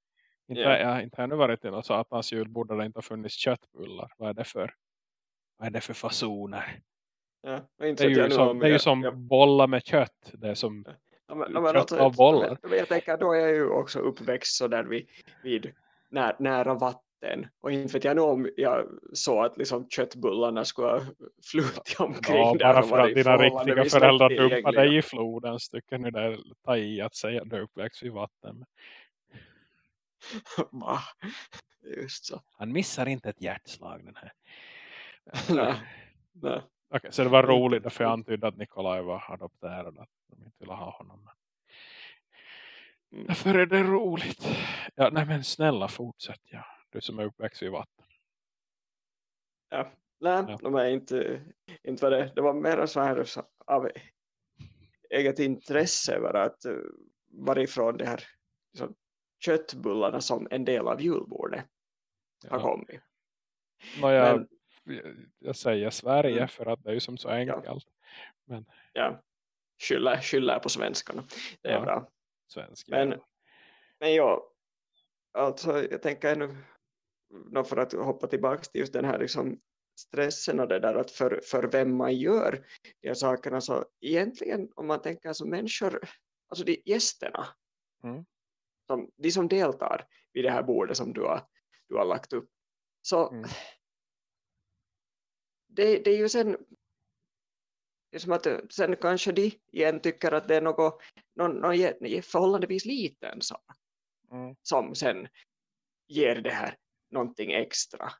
inte, Ja. jag har inte ännu varit i något satans julbord där det inte har funnits köttbullar. Vad är det för, vad är det för fasoner? Ja, Det är ju som, om det är ju som jag- bollar med kött. Det är som, Ja, men, ja, men kött alltså, av bollar. Men, jag tänker, då är jag ju också uppväxt så där vid, vid när, nära vatten. Och inte vet jag nu om jag så att liksom köttbullarna skulle ha flutit omkring ja, där bara för att dina riktiga föräldrar lättillgängliga. dig i floden. Så tycker ni det är ta i att säga att du uppväxt vid vatten. Va? Just så. Han missar inte ett hjärtslag den här. Nej, nej. Okej, så det var roligt därför jag antydde att Nikolaj var adopterad. Att de inte ville ha honom. Mm. Därför är det roligt. Ja, nej men snälla fortsätt. Ja. Du som är uppväxt vid vatten. Ja. Nej, Ja. de är inte, inte var det. Det var mer så här av eget intresse bara att uh, varifrån det här liksom, köttbullarna som en del av julbordet har Ja. kommit. Jag, Men jag säger Sverige Mm. för att det är ju som så enkelt. ja, skyller, skyller på svenskarna. Det är Ja. bra. Svensk. Men-. Men ja, alltså jag tänker ännu för att hoppa tillbaka till just den här liksom stressen och det där att för, för vem man gör de här sakerna så egentligen om man tänker som människor, alltså de gästerna Mm. som, de som deltar vid det här bordet som du har, du har lagt upp så Mm. det, det är ju sen det är som att sen kanske de igen tycker att det är något, någon, någon förhållandevis liten sak Mm. som sen ger det här någonting extra?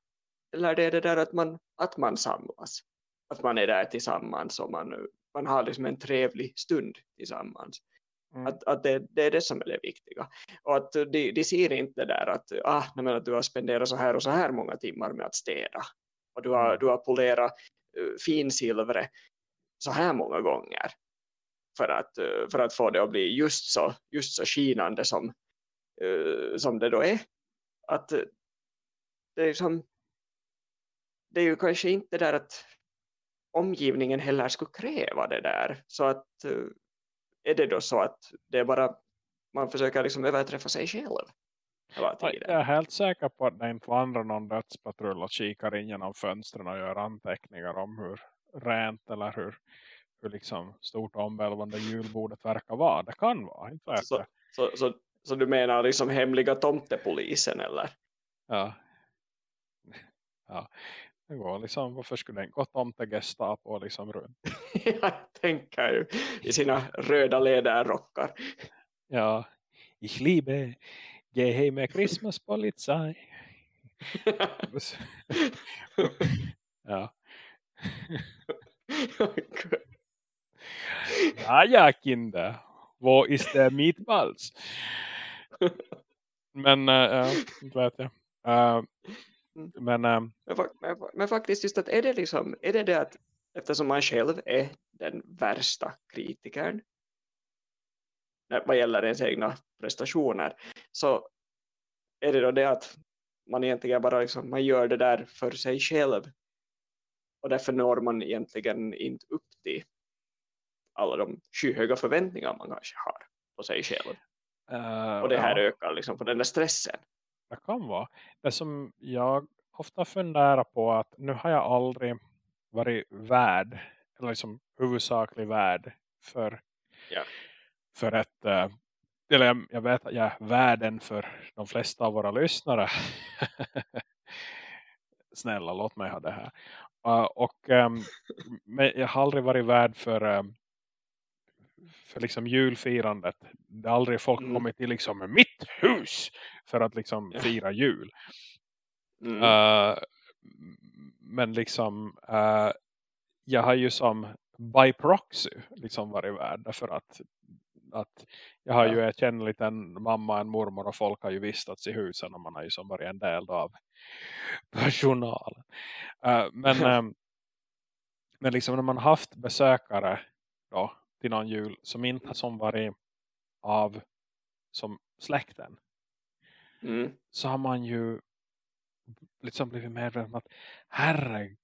Eller det är det där att man, att man samlas? Att man är där tillsammans och man, man har liksom en trevlig stund tillsammans. Mm. Att, att det, det, är det som är det viktiga. Och att de, de ser inte där att, ah, nej, att du har spenderat så här och så här många timmar med att städa. Och du har, mm. du har polerat uh, finsilvret så här många gånger. För att, uh, för att få det att bli just så, just så skinande som, uh, som det då är. Att det är som det är ju kanske inte där att omgivningen heller skulle kräva det där. Så att är det då så att det är bara man försöker liksom överträffa sig själv Jag är helt säker på att det inte vandrar någon dödspatrull och kikar in genom fönstren och gör anteckningar om hur rent eller hur, hur liksom stort omvälvande julbordet verkar vara. Det kan vara, inte så, så, så, så, du menar liksom hemliga tomtepolisen eller? Ja. Ja, det går liksom, varför skulle den gå tomte Gestapo liksom runt? jag tänker ju i sina röda läderrockar. Ja, ich liebe geheime Christmaspolizei. ja. ja, ja, Kinder. Wo ist der Meatballs? Men, äh, vet jag. Äh, men, äh, men, men, men, faktiskt just att är det liksom, är det det att eftersom man själv är den värsta kritikern vad gäller ens egna prestationer så är det då det att man egentligen bara liksom, man gör det där för sig själv och därför når man egentligen inte upp till alla de skyhöga förväntningar man kanske har på sig själv. Uh, och det här ja. ökar liksom på den där stressen. Det kan vara. Det som jag ofta funderar på att nu har jag aldrig varit värd eller liksom huvudsaklig värd för, ja. för ett uh, eller jag, jag vet att jag är värden för de flesta av våra lyssnare. Snälla, låt mig ha det här. Uh, och um, men jag har aldrig varit värd för um, för liksom julfirandet. Det har aldrig folk mm. kommit till liksom mitt hus för att liksom fira jul. Mm. Uh, men liksom uh, jag har ju som by proxy liksom varit värd därför att att jag har ja. ju ett känner en mamma, en mormor och folk har ju vistats i husen och man har ju som varit en del av personalen. Uh, men, um, men liksom när man haft besökare då till någon jul som inte som varit av som släkten mm. så har man ju liksom blivit medveten om att herregud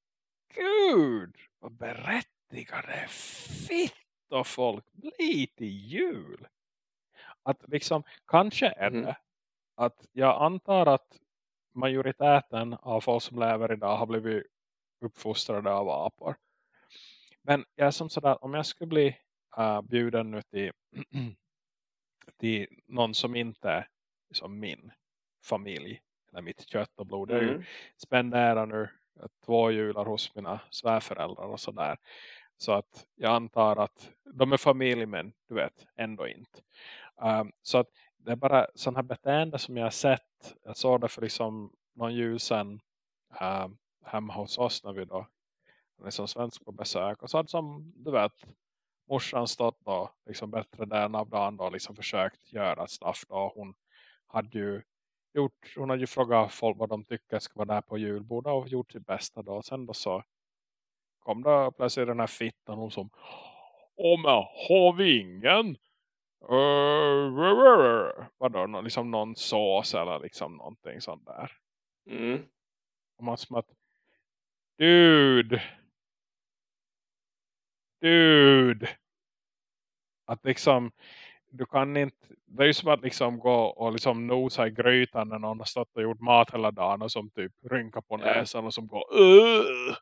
vad berättigade fitt och folk blir till jul. Att liksom, kanske är mm. det mm. att jag antar att majoriteten av folk som lever idag har blivit uppfostrade av apor. Men jag är som sådär, om jag skulle bli uh, bjuden nu till, till någon som inte är som min familj eller mitt kött och blod. Mm. Jag spenderar nu två jular hos mina svärföräldrar och sådär. Så att jag antar att de är familj men du vet ändå inte. Um, så att det är bara sådana här beteende som jag har sett. Jag såg det för liksom någon jul sedan um, hemma hos oss när vi då liksom svensk på besök. Och så hade som du vet morsan stått då liksom bättre den av dagen då liksom försökt göra stuff då. Hon hade ju gjort, hon hade ju frågat folk vad de tycker ska vara där på julbordet och gjort sitt bästa då. Sen då så kom det plötsligt den här fittan hon som Åh men har vi ingen uh, vadå, liksom någon sås eller liksom någonting sånt där. Mm. Och man som att Dude Dude att liksom du kan inte, det är ju som att liksom gå och liksom nosa i grytan när någon har stått och gjort mat hela dagen och som typ rynkar på näsan och som går Ugh!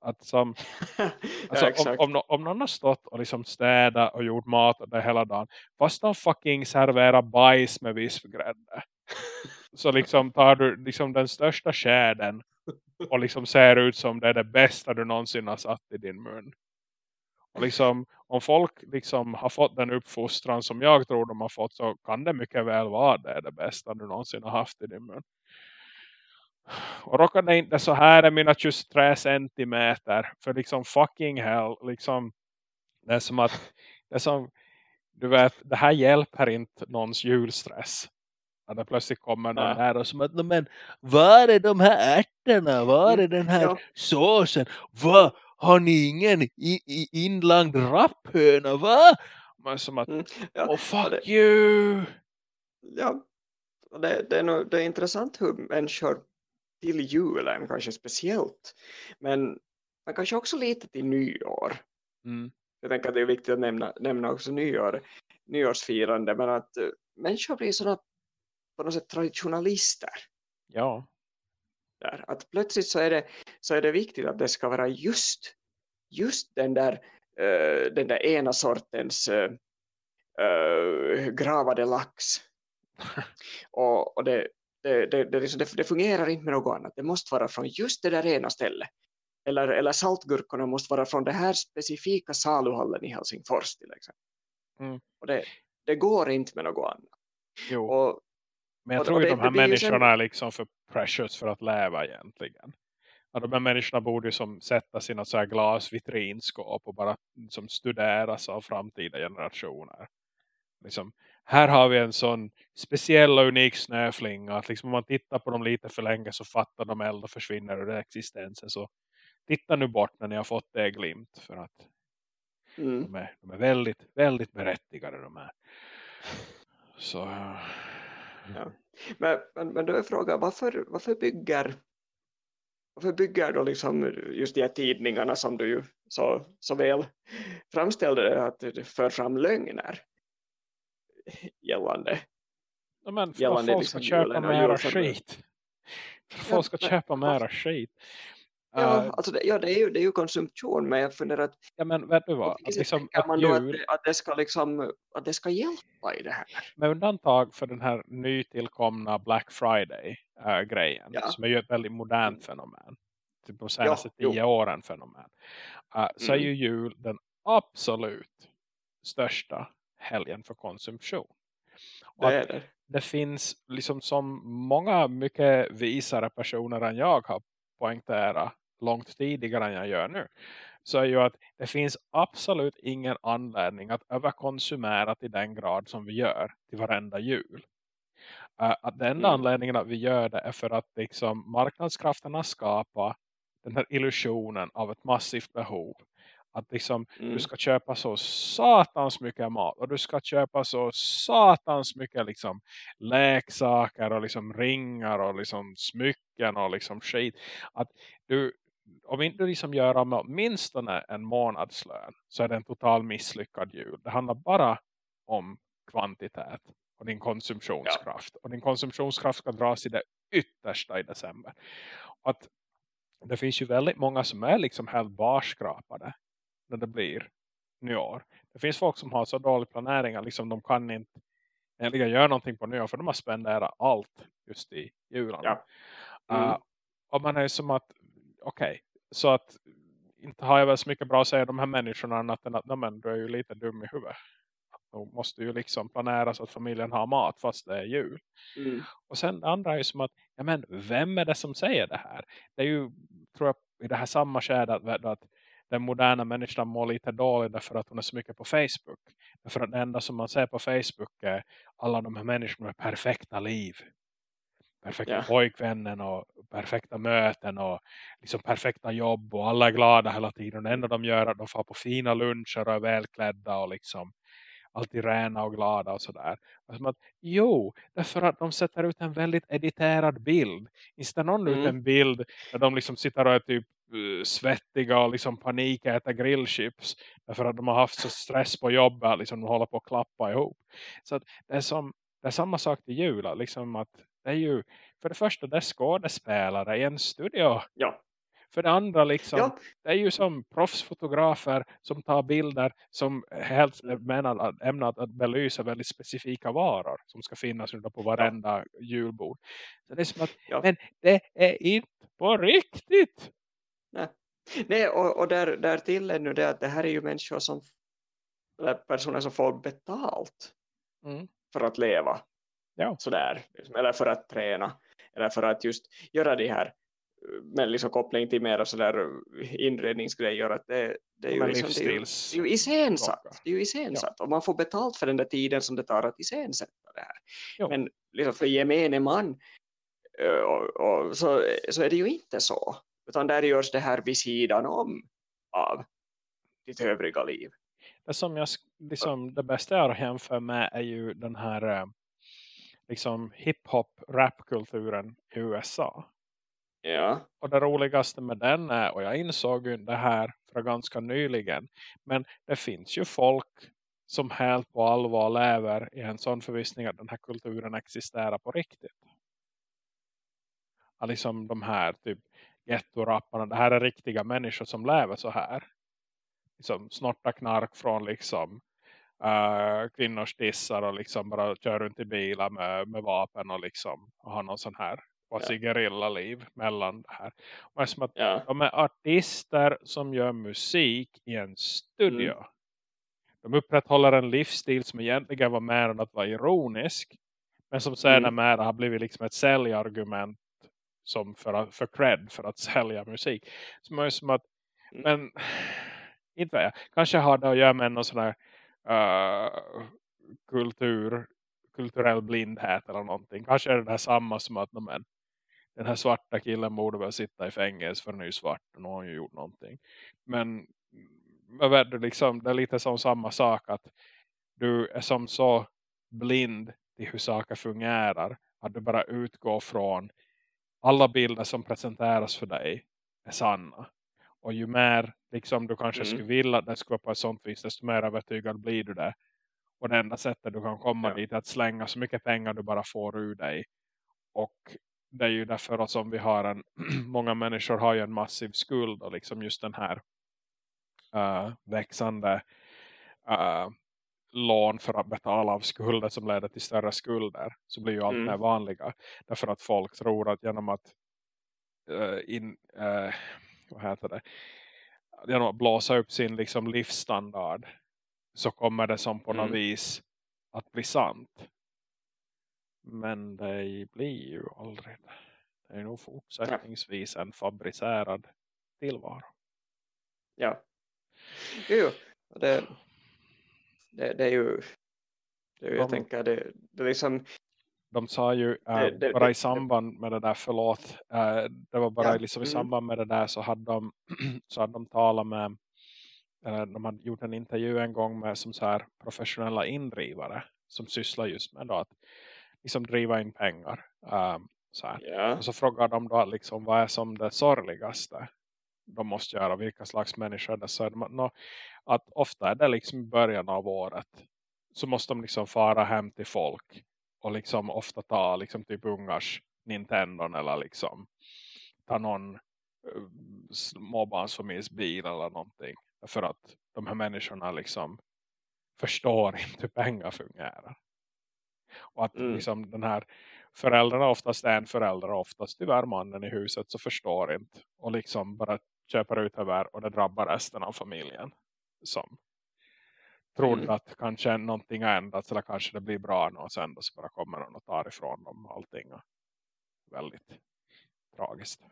Att som, alltså, ja, om, om, om, någon har stått och liksom städat och gjort mat det hela dagen. Fast de fucking serverar bajs med vispgrädde. så liksom tar du liksom den största skäden och liksom ser ut som det är det bästa du någonsin har satt i din mun. Och liksom, om folk liksom har fått den uppfostran som jag tror de har fått så kan det mycket väl vara det, det bästa du någonsin har haft i din mun. Och råkar det inte så här är mina 23 centimeter. För liksom fucking hell. Liksom, det är som att det är som, du vet, det här hjälper inte någons julstress. Att det plötsligt kommer någon Ja. där och som att, men var är de här ärtorna? Var är den här Ja. såsen? Va? Har ni ingen i, i inlagd rapphöna? Va? Men som att, Mm, ja, oh fuck det- you! ja, det, det, är nog, det är intressant hur människor till julen kanske speciellt. Men men kanske också lite till nyår. Mm. Jag tänker att det är viktigt att nämna, nämna också nyår, nyårsfirande. Men att uh, människor blir sådana på något sätt traditionalister. Ja. Där. Att plötsligt så är, det, så är det viktigt att det ska vara just, just den, där, eh, den där ena sortens uh, gravade lax. och och det, det, det, det, liksom- det, det fungerar inte med något annat. Det måste vara från just det där ena stället. Eller, eller saltgurkorna måste vara från det här specifika saluhallen i Helsingfors till exempel. Mm. Och det, det går inte med något annat. Jo. Och, Men jag och- tror ju de här människorna är liksom för precious för att leva egentligen. Ja, de här människorna borde ju som sätta sina så här glasvitrinskåp och bara som studeras av framtida generationer. Liksom, här har vi en sån speciell och unik snöflinga att liksom om man tittar på dem lite för länge så fattar de eld och försvinner ur existensen. Så titta nu bort när ni har fått det glimt för att mm, de är, de är väldigt, väldigt berättigade de här. Så Ja. Men, men, men då är frågan, varför, varför bygger varför bygger då liksom just de här tidningarna som du ju så, så väl framställde att för fram lögner gällande. Ja, men för gällande folk liksom ska köpa mera skit. För folk ska köpa mera skit. Ja, Uh, alltså det, ja det, är ju, det är ju konsumtion, men jag funderar att, ja men vet du vad? Att liksom tänker man att då att, att, det ska liksom, att det ska hjälpa i det här? med undantag för den här nytillkomna Black Friday-grejen. Ja. som är ju ett väldigt modernt Mm. fenomen. Typ de senaste jo. tio åren fenomen. Uh, så är Mm. ju jul den absolut största helgen för konsumtion. Och Det att är det. det finns liksom som många mycket visare personer än jag har poängterat långt tidigare än jag gör nu. Så är ju att det finns absolut ingen anledning att överkonsumera till den grad som vi gör till varenda jul. Uh, att den enda Mm. anledningen att vi gör det är för att liksom marknadskrafterna skapar den här illusionen av ett massivt behov. Att liksom Mm. du ska köpa så satans mycket mat. Och du ska köpa så satans mycket liksom leksaker och liksom ringar och liksom smycken och liksom skit. Att du, om inte du liksom gör av med åtminstone en månadslön så är det en total misslyckad jul. Det handlar bara om kvantitet och din konsumtionskraft. Och din konsumtionskraft ska dras i det yttersta i december. Och att det finns ju väldigt många som är liksom helt barskrapade när det blir nyår. Det finns folk som har så dålig planering att liksom de kan inte egentligen göra någonting på nyår för de har spenderat allt just i julen. Ja. Mm. Uh, och man är som att okej, så att inte har jag väl så mycket bra att säga de här människorna annat än att nej, men, du är ju lite dum i huvudet. De måste ju liksom planera så att familjen har mat fast det är jul. Mm. Och sen det andra är ju som att, ja men vem är det som säger det här? Det är ju, tror jag, i det här samma skedet att, att den moderna människan mår lite dåligt därför att hon är så mycket på Facebook. Därför att det enda som man ser på Facebook är alla de här människorna med perfekta liv. Perfekta Ja. pojkvännen och perfekta möten och liksom perfekta jobb och alla är glada hela tiden. Det enda de gör är att de får på fina luncher och är välklädda och liksom alltid rena och glada och sådär. Och att, jo, därför att de sätter ut en väldigt editerad bild. Istället någon ut Mm. en bild där de liksom sitter och är typ eh, svettiga och liksom panik äter grillchips. Därför att de har haft så stress på jobbet liksom de håller på att klappa ihop. Så att det är som det är samma sak till jul. Liksom att det är ju, för det första det är skådespelare i en studio. Ja. För det andra liksom, Ja. det är ju som proffsfotografer som tar bilder som är helt menad att, ämnat att belysa väldigt specifika varor som ska finnas på varenda julbord. Så det är som att, Ja. men det är inte på riktigt. Nej, Nej och, och där, där till ännu det att det här är ju människor som personer som får betalt Mm. för att leva Ja. sådär, liksom, eller för att träna. Eller för att just göra det här med liksom koppling till mer sådär inredningsgrejer att det, det är ju liksom, det är ju, det är ju iscensatt, det är ju iscensatt. Ja. och man får betalt för den där tiden som det tar att iscensätta det här. Jo. men liksom för gemene man och, och, så, så är det ju inte så. Utan där görs det här vid sidan om av ditt övriga liv. Det som jag liksom, det bästa jag har jämfört med är ju den här liksom hiphop rapkulturen i USA Ja. Och det roligaste med den är, och jag insåg ju det här för ganska nyligen, men det finns ju folk som helt på allvar lever i en sån förvissning att den här kulturen existerar på riktigt. Att liksom de här typ gettorapparna, det här är riktiga människor som lever så här. Liksom snorta knark från liksom uh, kvinnors dissar och liksom bara kör runt i bilar med, med vapen och liksom har någon sån här ja. gerillaliv mellan det här. Och som att ja. De är artister som gör musik i en studio. Mm. De upprätthåller en livsstil som egentligen var mer än att vara ironisk. Men som sedan mm. mer har blivit liksom ett säljargument som för, för cred för att sälja musik. Som är som att, mm. men inte jag, kanske har det att göra med någon sån här uh, kultur kulturell blindhet eller någonting. Kanske är det där samma som att men, den här svarta killen borde väl sitta i fängelse för nu svart och nu har han ju gjort någonting. Men mm, vad liksom, det är lite som samma sak att du är som så blind till hur saker fungerar att du bara utgår från alla bilder som presenteras för dig är sanna. Och ju mer liksom, du kanske mm. skulle vilja att det skulle vara på ett sånt vis desto mer övertygad blir du det. Och det enda sättet du kan komma ja. dit är att slänga så mycket pengar du bara får ur dig. Och det är ju därför att som vi har en, många människor har ju en massiv skuld och liksom just den här uh, växande uh, lån för att betala av skulder som leder till större skulder så blir ju allt mm. mer vanliga därför att folk tror att genom att uh, in, vad heter det genom att blåsa upp sin liksom livsstandard så kommer det som på mm. något vis att bli sant men det blir ju aldrig det. Det är nog fortsättningsvis en fabricerad tillvaro. Ja. Jo, det, det, det är ju det, de, jag tänker det, det är liksom de sa ju äh, det, bara i samband med det där, förlåt, äh, det var bara ja. liksom i mm. samband med det där så hade de, så hade de talat med, äh, de hade gjort en intervju en gång med som så här professionella indrivare som sysslar just med då att liksom driva in pengar. Så här. Yeah. Och så frågar de då liksom, vad är som det sorgligaste de måste göra, vilka slags människor det så är. No, att ofta är det liksom i början av året så måste de liksom fara hem till folk och liksom ofta ta liksom typ ungars Nintendo eller liksom ta någon uh, småbarnsfamiljs bil eller någonting. För att de här människorna liksom förstår inte hur pengar fungerar. Och att mm. liksom den här föräldrarna oftast är en förälder oftast tyvärr mannen i huset så förstår inte. Och liksom bara köper ut över och det drabbar resten av familjen. Som trodde mm. att kanske någonting har ändrats eller kanske det blir bra nu och sen då så bara kommer någon och tar ifrån dem allting. Väldigt tragiskt.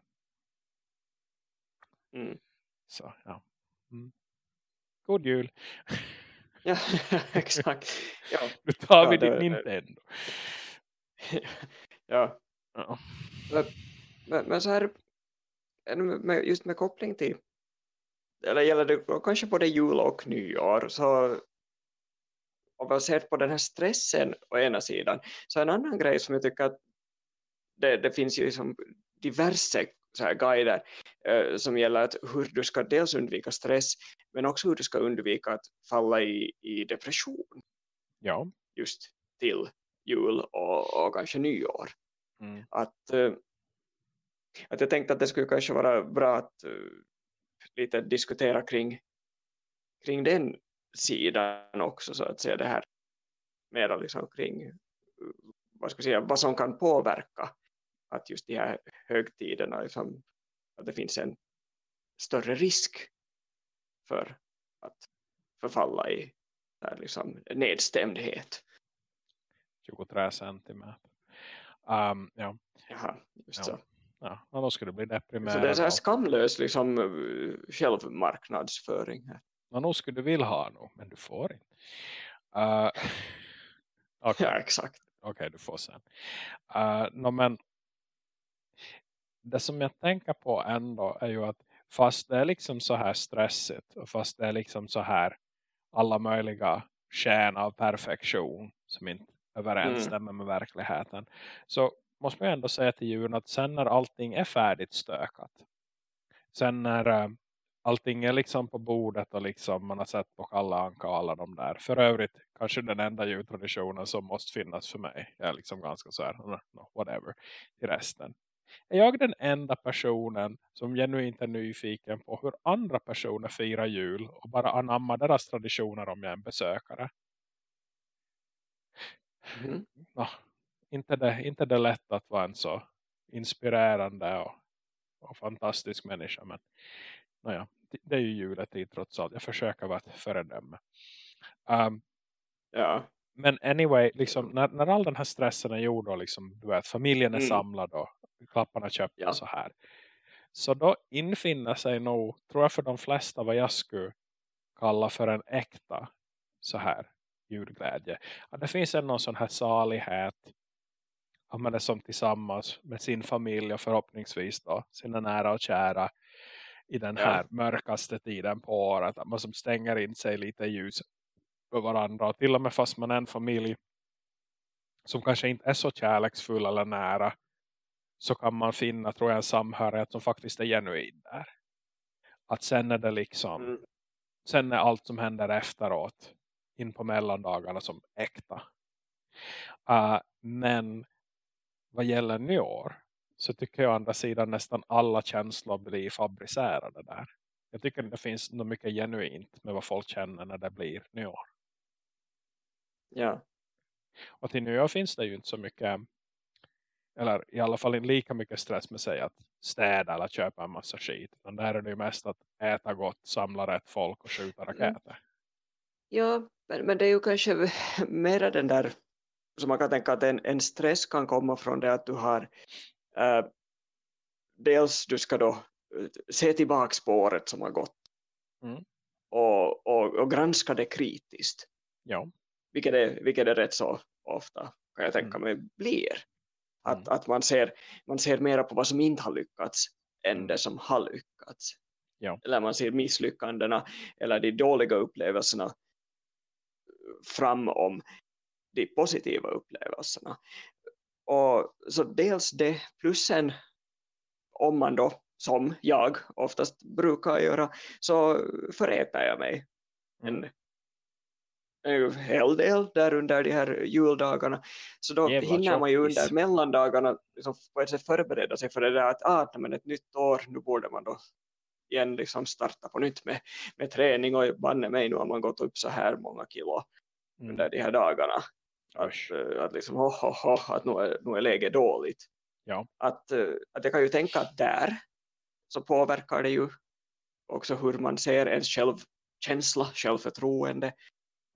Mm. Så ja. Mm. God jul! Ja, exakt. Ja. Nu tar vi ja, din Nintendo. ja. ja. Men, men, så här, just med koppling till, eller gäller det kanske både jul och nyår, så man ser på den här stressen å ena sidan, så en annan grej som jag tycker att det, det finns ju liksom diverse så här guider eh, som gäller att hur du ska dels undvika stress men också hur du ska undvika att falla i, i depression. Ja. Just till jul och, och kanske nyår. Mm. Att, eh, att jag tänkte att det skulle kanske vara bra att uh, lite diskutera kring, kring den sidan också så att säga det här mera liksom kring vad, ska säga, vad som kan påverka att just de här högtiderna liksom, att det finns en större risk för att förfalla i där liksom nedstämdhet. 23 centimeter. Um, ja. Jaha, just Ja. så. Ja, då skulle det bli deprimerad. Så det är så här skamlös liksom, eh, självmarknadsföring här. Ja, nog skulle du vilja ha nog, men du får inte. Uh, Okej, Ja, exakt. okej, du får sen. Uh, no, men det som jag tänker på ändå är ju att fast det är liksom så här stressigt och fast det är liksom så här alla möjliga sken av perfektion som inte överensstämmer med verkligheten så måste man ju ändå säga till djuren att sen när allting är färdigt stökat sen när äh, allting är liksom på bordet och liksom man har sett på Kalle Anka och alla de där. För övrigt kanske den enda djurtraditionen som måste finnas för mig. Jag är liksom ganska så här, no, whatever, till resten. Är jag den enda personen som genuint är nyfiken på hur andra personer firar jul och bara anammar deras traditioner om jag är en besökare? Mhm. Nå, inte, det, inte det lätt att vara en så inspirerande och, och fantastisk människa. Men naja, det, det är ju juletid trots allt. Jag försöker vara ett föredöme. Um, Ja. men anyway, liksom, när, när all den här stressen är gjord och liksom, du vet, familjen är Mm. samlad och klapparna köpta Ja. och så här. Så då infinner sig nog, tror jag för de flesta vad jag skulle kalla för en äkta så här julglädje. Att det finns en någon sån här salighet att man är som tillsammans med sin familj och förhoppningsvis då sina nära och kära i den Ja. här mörkaste tiden på året. Att man som stänger in sig lite ljus för varandra. Och till och med fast man är en familj som kanske inte är så kärleksfull eller nära så kan man finna tror jag en samhörighet som faktiskt är genuin där. Att sen är det liksom Mm. sen är allt som händer efteråt in på mellandagarna som äkta. Uh, men vad gäller nyår så tycker jag å andra sidan nästan alla känslor blir fabricerade där. Jag tycker det finns något mycket genuint med vad folk känner när det blir nyår. Ja. Och till nyår finns det ju inte så mycket eller i alla fall inte lika mycket stress med sig att städa eller köpa en massa skit. Men där är det ju mest att äta gott, samla rätt folk och skjuta raketer. Ja, men, men det är ju kanske mera den där som man kan tänka att en, en stress kan komma från det att du har eh, dels du ska då eh, se tillbaks på året som har gått Mm. och, och, och granska det kritiskt Ja. vilket är, vilket är rätt så ofta kan jag tänka Mm. mig blir att, Mm. att man, ser, man ser mera på vad som inte har lyckats än Mm. det som har lyckats Ja. eller man ser misslyckandena eller de dåliga upplevelserna fram om de positiva upplevelserna. Och så dels det plus en om man då som jag oftast brukar göra så föräter jag mig en, en hel del där under de här juldagarna. Så då Jävla hinner man ju under mellandagarna liksom förbereda sig för det där att ah, men ett nytt år, nu borde man då igen liksom starta på nytt med, med träning och banne mig nu har man gått upp så här många kilo Mm. under de här dagarna. Att, eh, att liksom, oh, oh, oh, att nu är, nu är läget dåligt. Ja. Att, eh, att jag kan ju tänka att där så påverkar det ju också hur man ser ens självkänsla, självförtroende.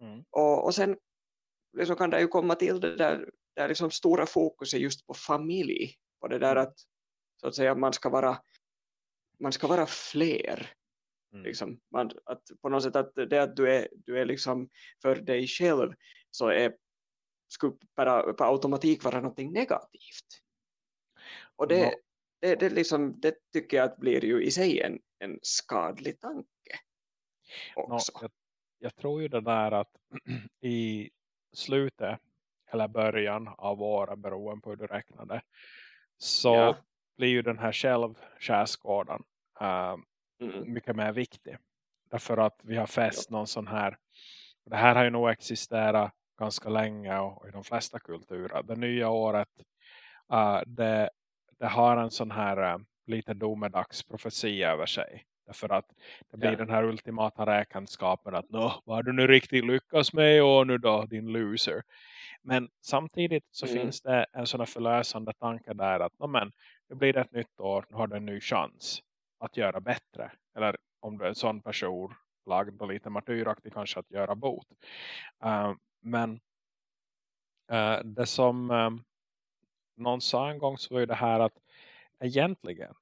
Mm. Och, och sen liksom kan det ju komma till det där, där liksom stora fokuset just på familj. Och det där Mm. att, så att säga, man ska vara man ska vara fler. Mm. Liksom. Man, att på något sätt att det att du är, du är liksom för dig själv så är, skulle bara på automatik vara någonting negativt. Och det, Ja. det, det, liksom, det tycker jag att blir ju i sig en, en skadlig tanke. Också. jag, jag tror ju det där att i slutet eller början av året beroende på hur du räknar det så Ja. blir ju den här självskärskådan äh, Mm. mycket mer viktig. Därför att vi har fäst någon sån här det här har ju nog existerat ganska länge och, och i de flesta kulturer. Det nya året äh, det, det har en sån här äh, lite domedagsprofetia över sig. Därför att det blir Ja. den här ultimata räkenskapen att Nå, vad har du nu riktigt lyckats med och nu då, din loser. Men samtidigt så Mm. finns det en sån här förlösande tanke där att "Nå, men, nu blir det ett nytt år, nu har du en ny chans att göra bättre. Eller om du är en sån person, lagd och lite martyraktig kanske att göra bot. Uh, men uh, det som uh, någon sa en gång så var ju det här att egentligen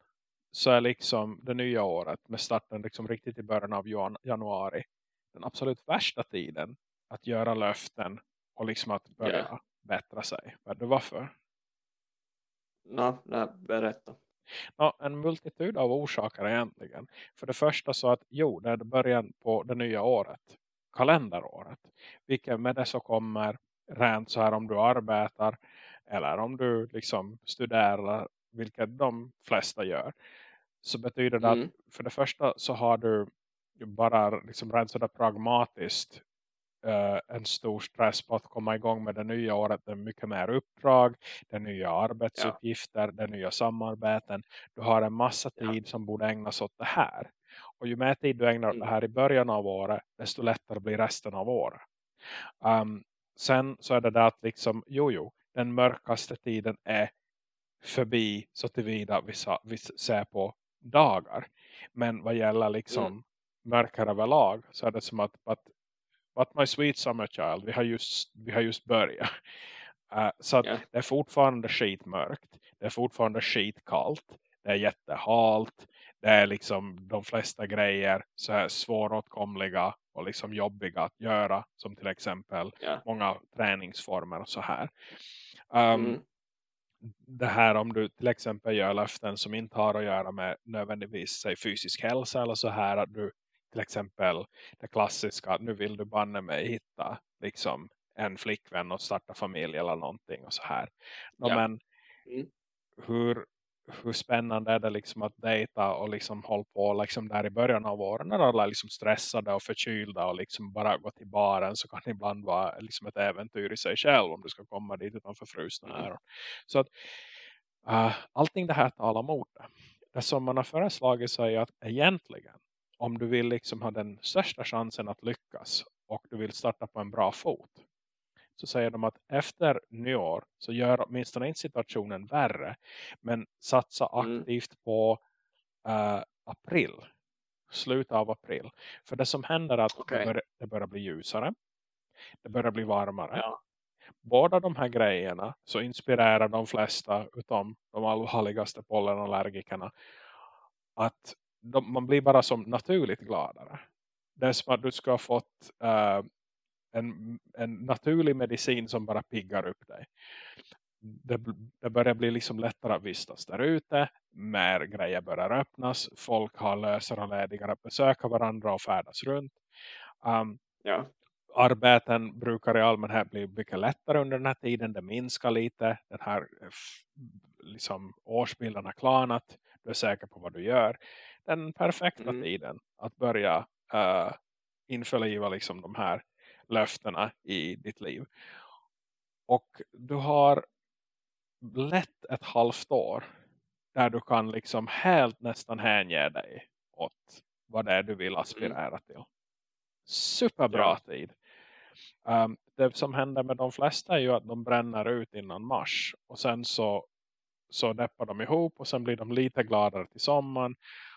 så är liksom det nya året med starten liksom riktigt i början av januari den absolut värsta tiden att göra löften och liksom att börja yeah. bättra sig. Vet du varför? No, nej, berätta. No, en multitud av orsaker egentligen. För det första så att jo, det är början på det nya året. Kalenderåret. Vilket med det så kommer rent så här om du arbetar eller om du liksom studerar vilket de flesta gör så betyder det mm. att för det första så har du bara liksom rent sådär pragmatiskt uh, en stor stress på att komma igång med det nya året. Det är mycket mer uppdrag, det är nya arbetsuppgifter, ja. det är nya samarbeten. Du har en massa tid ja. som borde ägnas åt det här. Och ju mer tid du ägnar åt mm. det här i början av året, desto lättare blir resten av året. Um, sen så är det där att liksom, jo jo, den mörkaste tiden är förbi så tillvida vi, vi ser på dagar. Men vad gäller liksom mm. mörkare överlag så är det som att but, but my sweet summer child, vi har just, vi har just börjat. Uh, så yeah. det är fortfarande skitmörkt. Det är fortfarande skitkallt. Det är jättehalt. Det är liksom de flesta grejer så här svåråtkomliga och liksom jobbiga att göra. Som till exempel yeah. många träningsformer och så här. Um, mm det här om du till exempel gör löften som inte har att göra med nödvändigtvis säg, fysisk hälsa eller så här att du till exempel det klassiska nu vill du banne mig hitta liksom en flickvän och starta familj eller någonting och så här. No, ja. Men mm. hur, hur spännande är det liksom att dejta och liksom hålla på liksom där i början av åren när alla är liksom stressade och förkylda och liksom bara gå till baren så kan det ibland vara liksom ett äventyr i sig själv om du ska komma dit utanför frusna här. Så att uh, allting det här talar mot det. Det som man har föreslagit sig att egentligen om du vill liksom ha den största chansen att lyckas och du vill starta på en bra fot så säger de att efter nyår så gör åtminstone inte situationen värre. Men satsa mm. aktivt mm. på uh, april. Slutet av april. För det som händer är att okay. det, börjar, det, börjar, bli ljusare. Det börjar bli varmare. Ja. Båda de här grejerna så inspirerar de flesta utom de allvarligaste pollenallergikerna att de, man blir bara som naturligt gladare. Det är som att du ska ha fått uh, en, en naturlig medicin som bara piggar upp dig. Det, det börjar bli liksom lättare att vistas där ute. Mer grejer börjar öppnas. Folk har lösare och ledigare att besöka varandra och färdas runt. Um, ja. Arbeten brukar i allmänhet bli mycket lättare under den här tiden. Det minskar lite. Den här liksom, årsbilden har klarnat. Du är säker på vad du gör. Den perfekta mm. tiden att börja uh, införliva liksom de här löftena i ditt liv. Och du har lätt ett halvt år där du kan liksom helt nästan hänge dig åt vad det är du vill aspirera mm. till. Superbra ja. tid. Um, det som händer med de flesta är ju att de bränner ut innan mars. Och sen så, så deppar de ihop och sen blir de lite gladare till sommaren.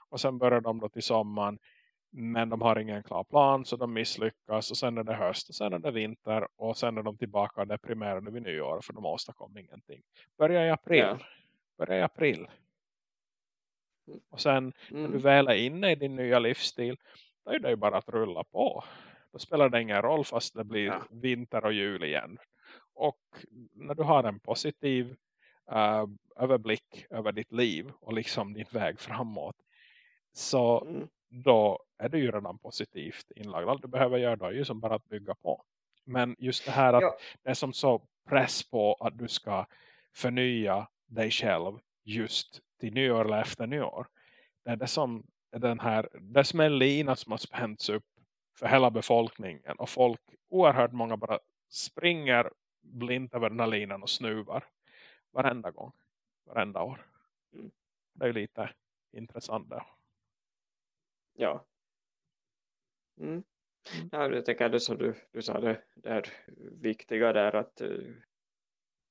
Och sen börjar de då till sommaren men de har ingen klar plan så de misslyckas och sen är det höst och sen är det vinter och sen är de tillbaka deprimerade vid nyår för de åstadkom ingenting. Börja i april. Ja. Börja i april. Och sen mm. när du mm. väl är inne i din nya livsstil då är det ju bara att rulla på. Då spelar det ingen roll fast det blir ja. vinter och jul igen. Och när du har en positiv uh, överblick över ditt liv och liksom din väg framåt så mm då är det ju redan positivt inlagd. Allt du behöver göra då är ju som bara att bygga på. Men just det här att ja. det är som så press på att du ska förnya dig själv just till nyår eller efter nyår. Det är det som är den här, det som är lina som har spänts upp för hela befolkningen. Och folk, oerhört många bara springer blint över den här linan och snuvar. Varenda gång. Varenda år. Mm. Det är lite intressant där. Ja. Mm. mm. Ja, jag tänker det som du, du sa det där viktiga där att uh,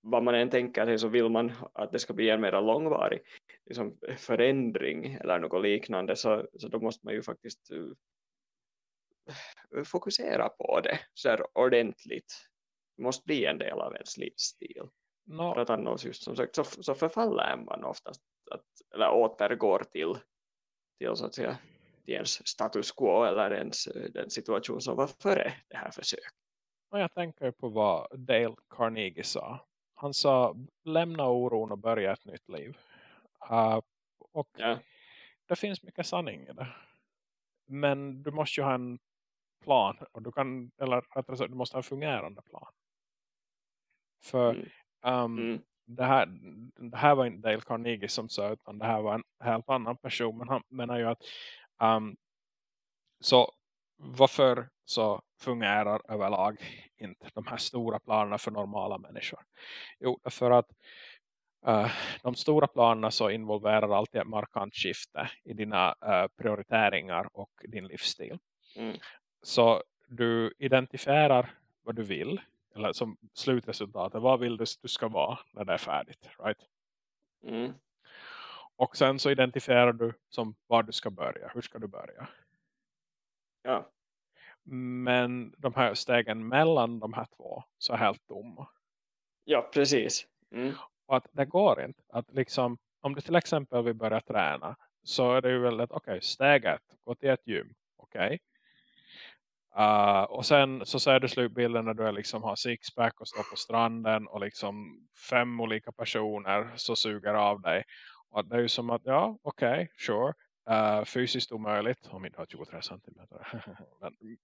vad man än tänker sig så vill man att det ska bli en mer långvarig liksom, förändring eller något liknande så, så då måste man ju faktiskt uh, fokusera på det så här ordentligt. Det måste bli en del av ens livsstil. No, För att annars just som sagt så, så förfaller man oftast att, eller återgår till, till så att säga till ens status quo eller ens eh, den situation som var före det här försöket. och jag tänker på vad Dale Carnegie sa. Han sa lämna oron och börja ett nytt liv. Uh, och Ja, det finns mycket sanning i det. Men du måste ju ha en plan. Och du kan, eller rättare sagt, du måste ha en fungerande plan. För Mm. um, mm, det, här, det här var inte Dale Carnegie som sa utan det här var en helt annan person. Men han menar ju att um, så varför så fungerar överlag inte de här stora planerna för normala människor? Jo, för att uh, de stora planerna så involverar alltid ett markant skifte i dina uh, prioriteringar och din livsstil. mm, Så du identifierar vad du vill eller som slutresultatet, vad vill du du ska vara när det är färdigt, right? mm, Och sen så identifierar du som var du ska börja, hur ska du börja? ja, Men de här stegen mellan de här två så är helt dumma. ja, precis. Mm, Och att det går inte. Att liksom, om du till exempel vill börja träna så är det ju väldigt, okej, okay, steg ett, gå till ett gym, okej. Okay. Uh, och sen så ser du slutbilden när du liksom har sixpack och står på stranden och liksom fem olika personer så suger av dig. Och det är ju som att, ja, okej, okay, sure. Uh, fysiskt omöjligt om inte har 23 centimeter. Men,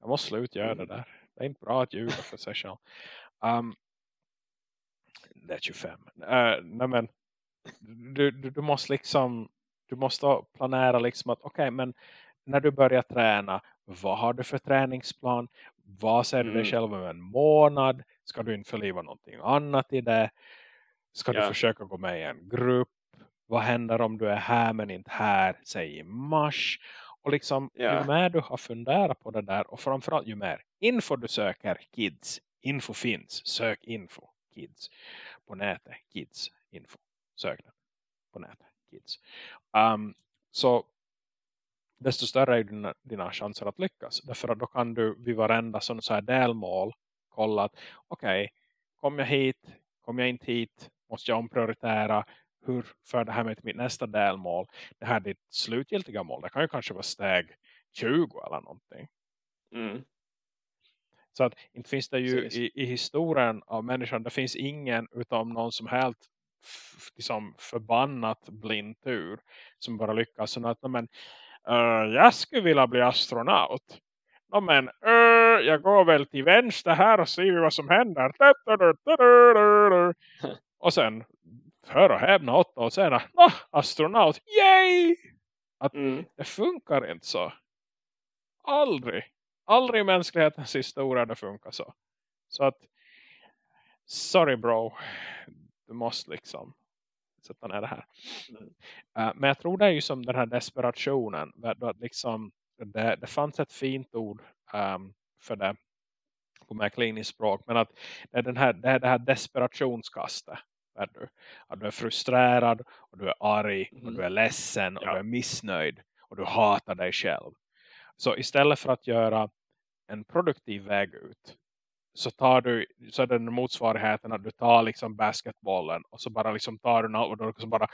jag måste sluta göra det där. Det är inte bra att ljuga för sig själv. Um, det är 25. Uh, nej men, du, du, du måste liksom du måste planera liksom att okej okay, men när du börjar träna, vad har du för träningsplan? Vad ser du dig Mm. själv om en månad? Ska du införliva någonting annat i det? Ska du Ja. försöka gå med i en grupp? Vad händer om du är här men inte här, säg i mars? Och liksom, Ja. ju mer du har funderat på det där och framförallt ju mer info du söker, kids, info finns, sök info, kids, på nätet, kids, info, sök den på nätet, kids. Um, så desto större är dina, dina chanser att lyckas. Därför att då kan du vid varenda sån så här delmål kolla att okej, okay, kom jag hit, kom jag inte hit, måste jag omprioritera, hur för det här med mitt nästa delmål, det här är ditt slutgiltiga mål, det kan ju kanske vara steg 20 eller någonting. Mm. Så att inte finns det ju i, i historien av människan, det finns ingen utom någon som helt liksom förbannat blind tur som bara lyckas. Så att, men, uh, jag skulle vilja bli astronaut. No, men uh, jag går väl till vänster här och ser vad som händer. Och sen hör och häpna åtta och sen ah, astronaut, yay! Mm. Det funkar inte så. Aldrig. Aldrig i mänsklighetens historia det funkar så. Så att sorry bro. Du måste liksom sätta ner det här. Mm. Uh, men jag tror det är ju som den här desperationen. Att liksom, det, det fanns ett fint ord um, för det på med kliniskt språk. Men att det är, den här, det, är det här desperationskastet. Att du, att du är frustrerad och du är arg och Mhm. du är ledsen och Ja. du är missnöjd och du hatar dig själv. Så istället för att göra en produktiv väg ut så tar du så är den motsvarigheten att du tar liksom basketbollen och så bara liksom tar du den och då liksom bara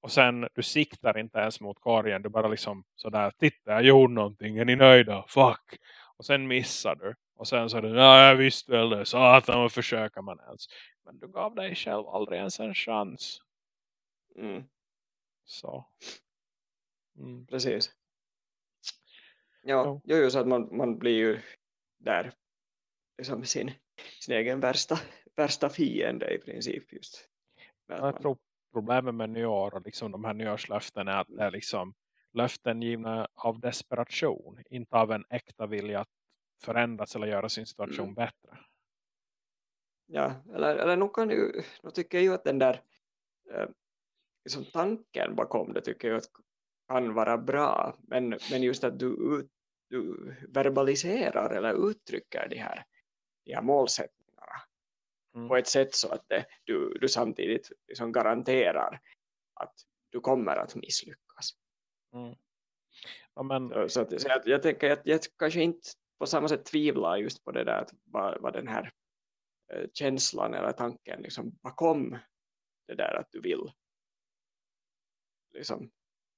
och sen du siktar inte ens mot korgen du bara liksom sådär titta jag gjorde någonting är ni nöjda fuck och sen missar du och sen så är det ja jag visste väl det satan vad försöker man ens men du gav dig själv aldrig ens en chans Mm. så mm. Precis. Ja, Ja. jo, jo, så att man, man blir ju där liksom sin, sin egen värsta, värsta fiende i princip just. Jag man- tror problemet med nyår och liksom de här nyårslöften är att det är liksom löften givna av desperation. Inte av en äkta vilja att förändras eller göra sin situation Mm. bättre. Ja, eller, eller nog kan ju, nog tycker jag ju att den där eh, liksom tanken bakom det tycker jag att kan vara bra. Men, men just att du, ut, du verbaliserar eller uttrycker de här, de här målsättningarna Mm. på ett sätt så att det, du, du samtidigt liksom garanterar att du kommer att misslyckas. Mm. Ja, men, Så, att, så att jag tänker att jag kanske inte på samma sätt tvivlar just på det där att vad, vad den här eh, känslan eller tanken liksom bakom det där att du vill liksom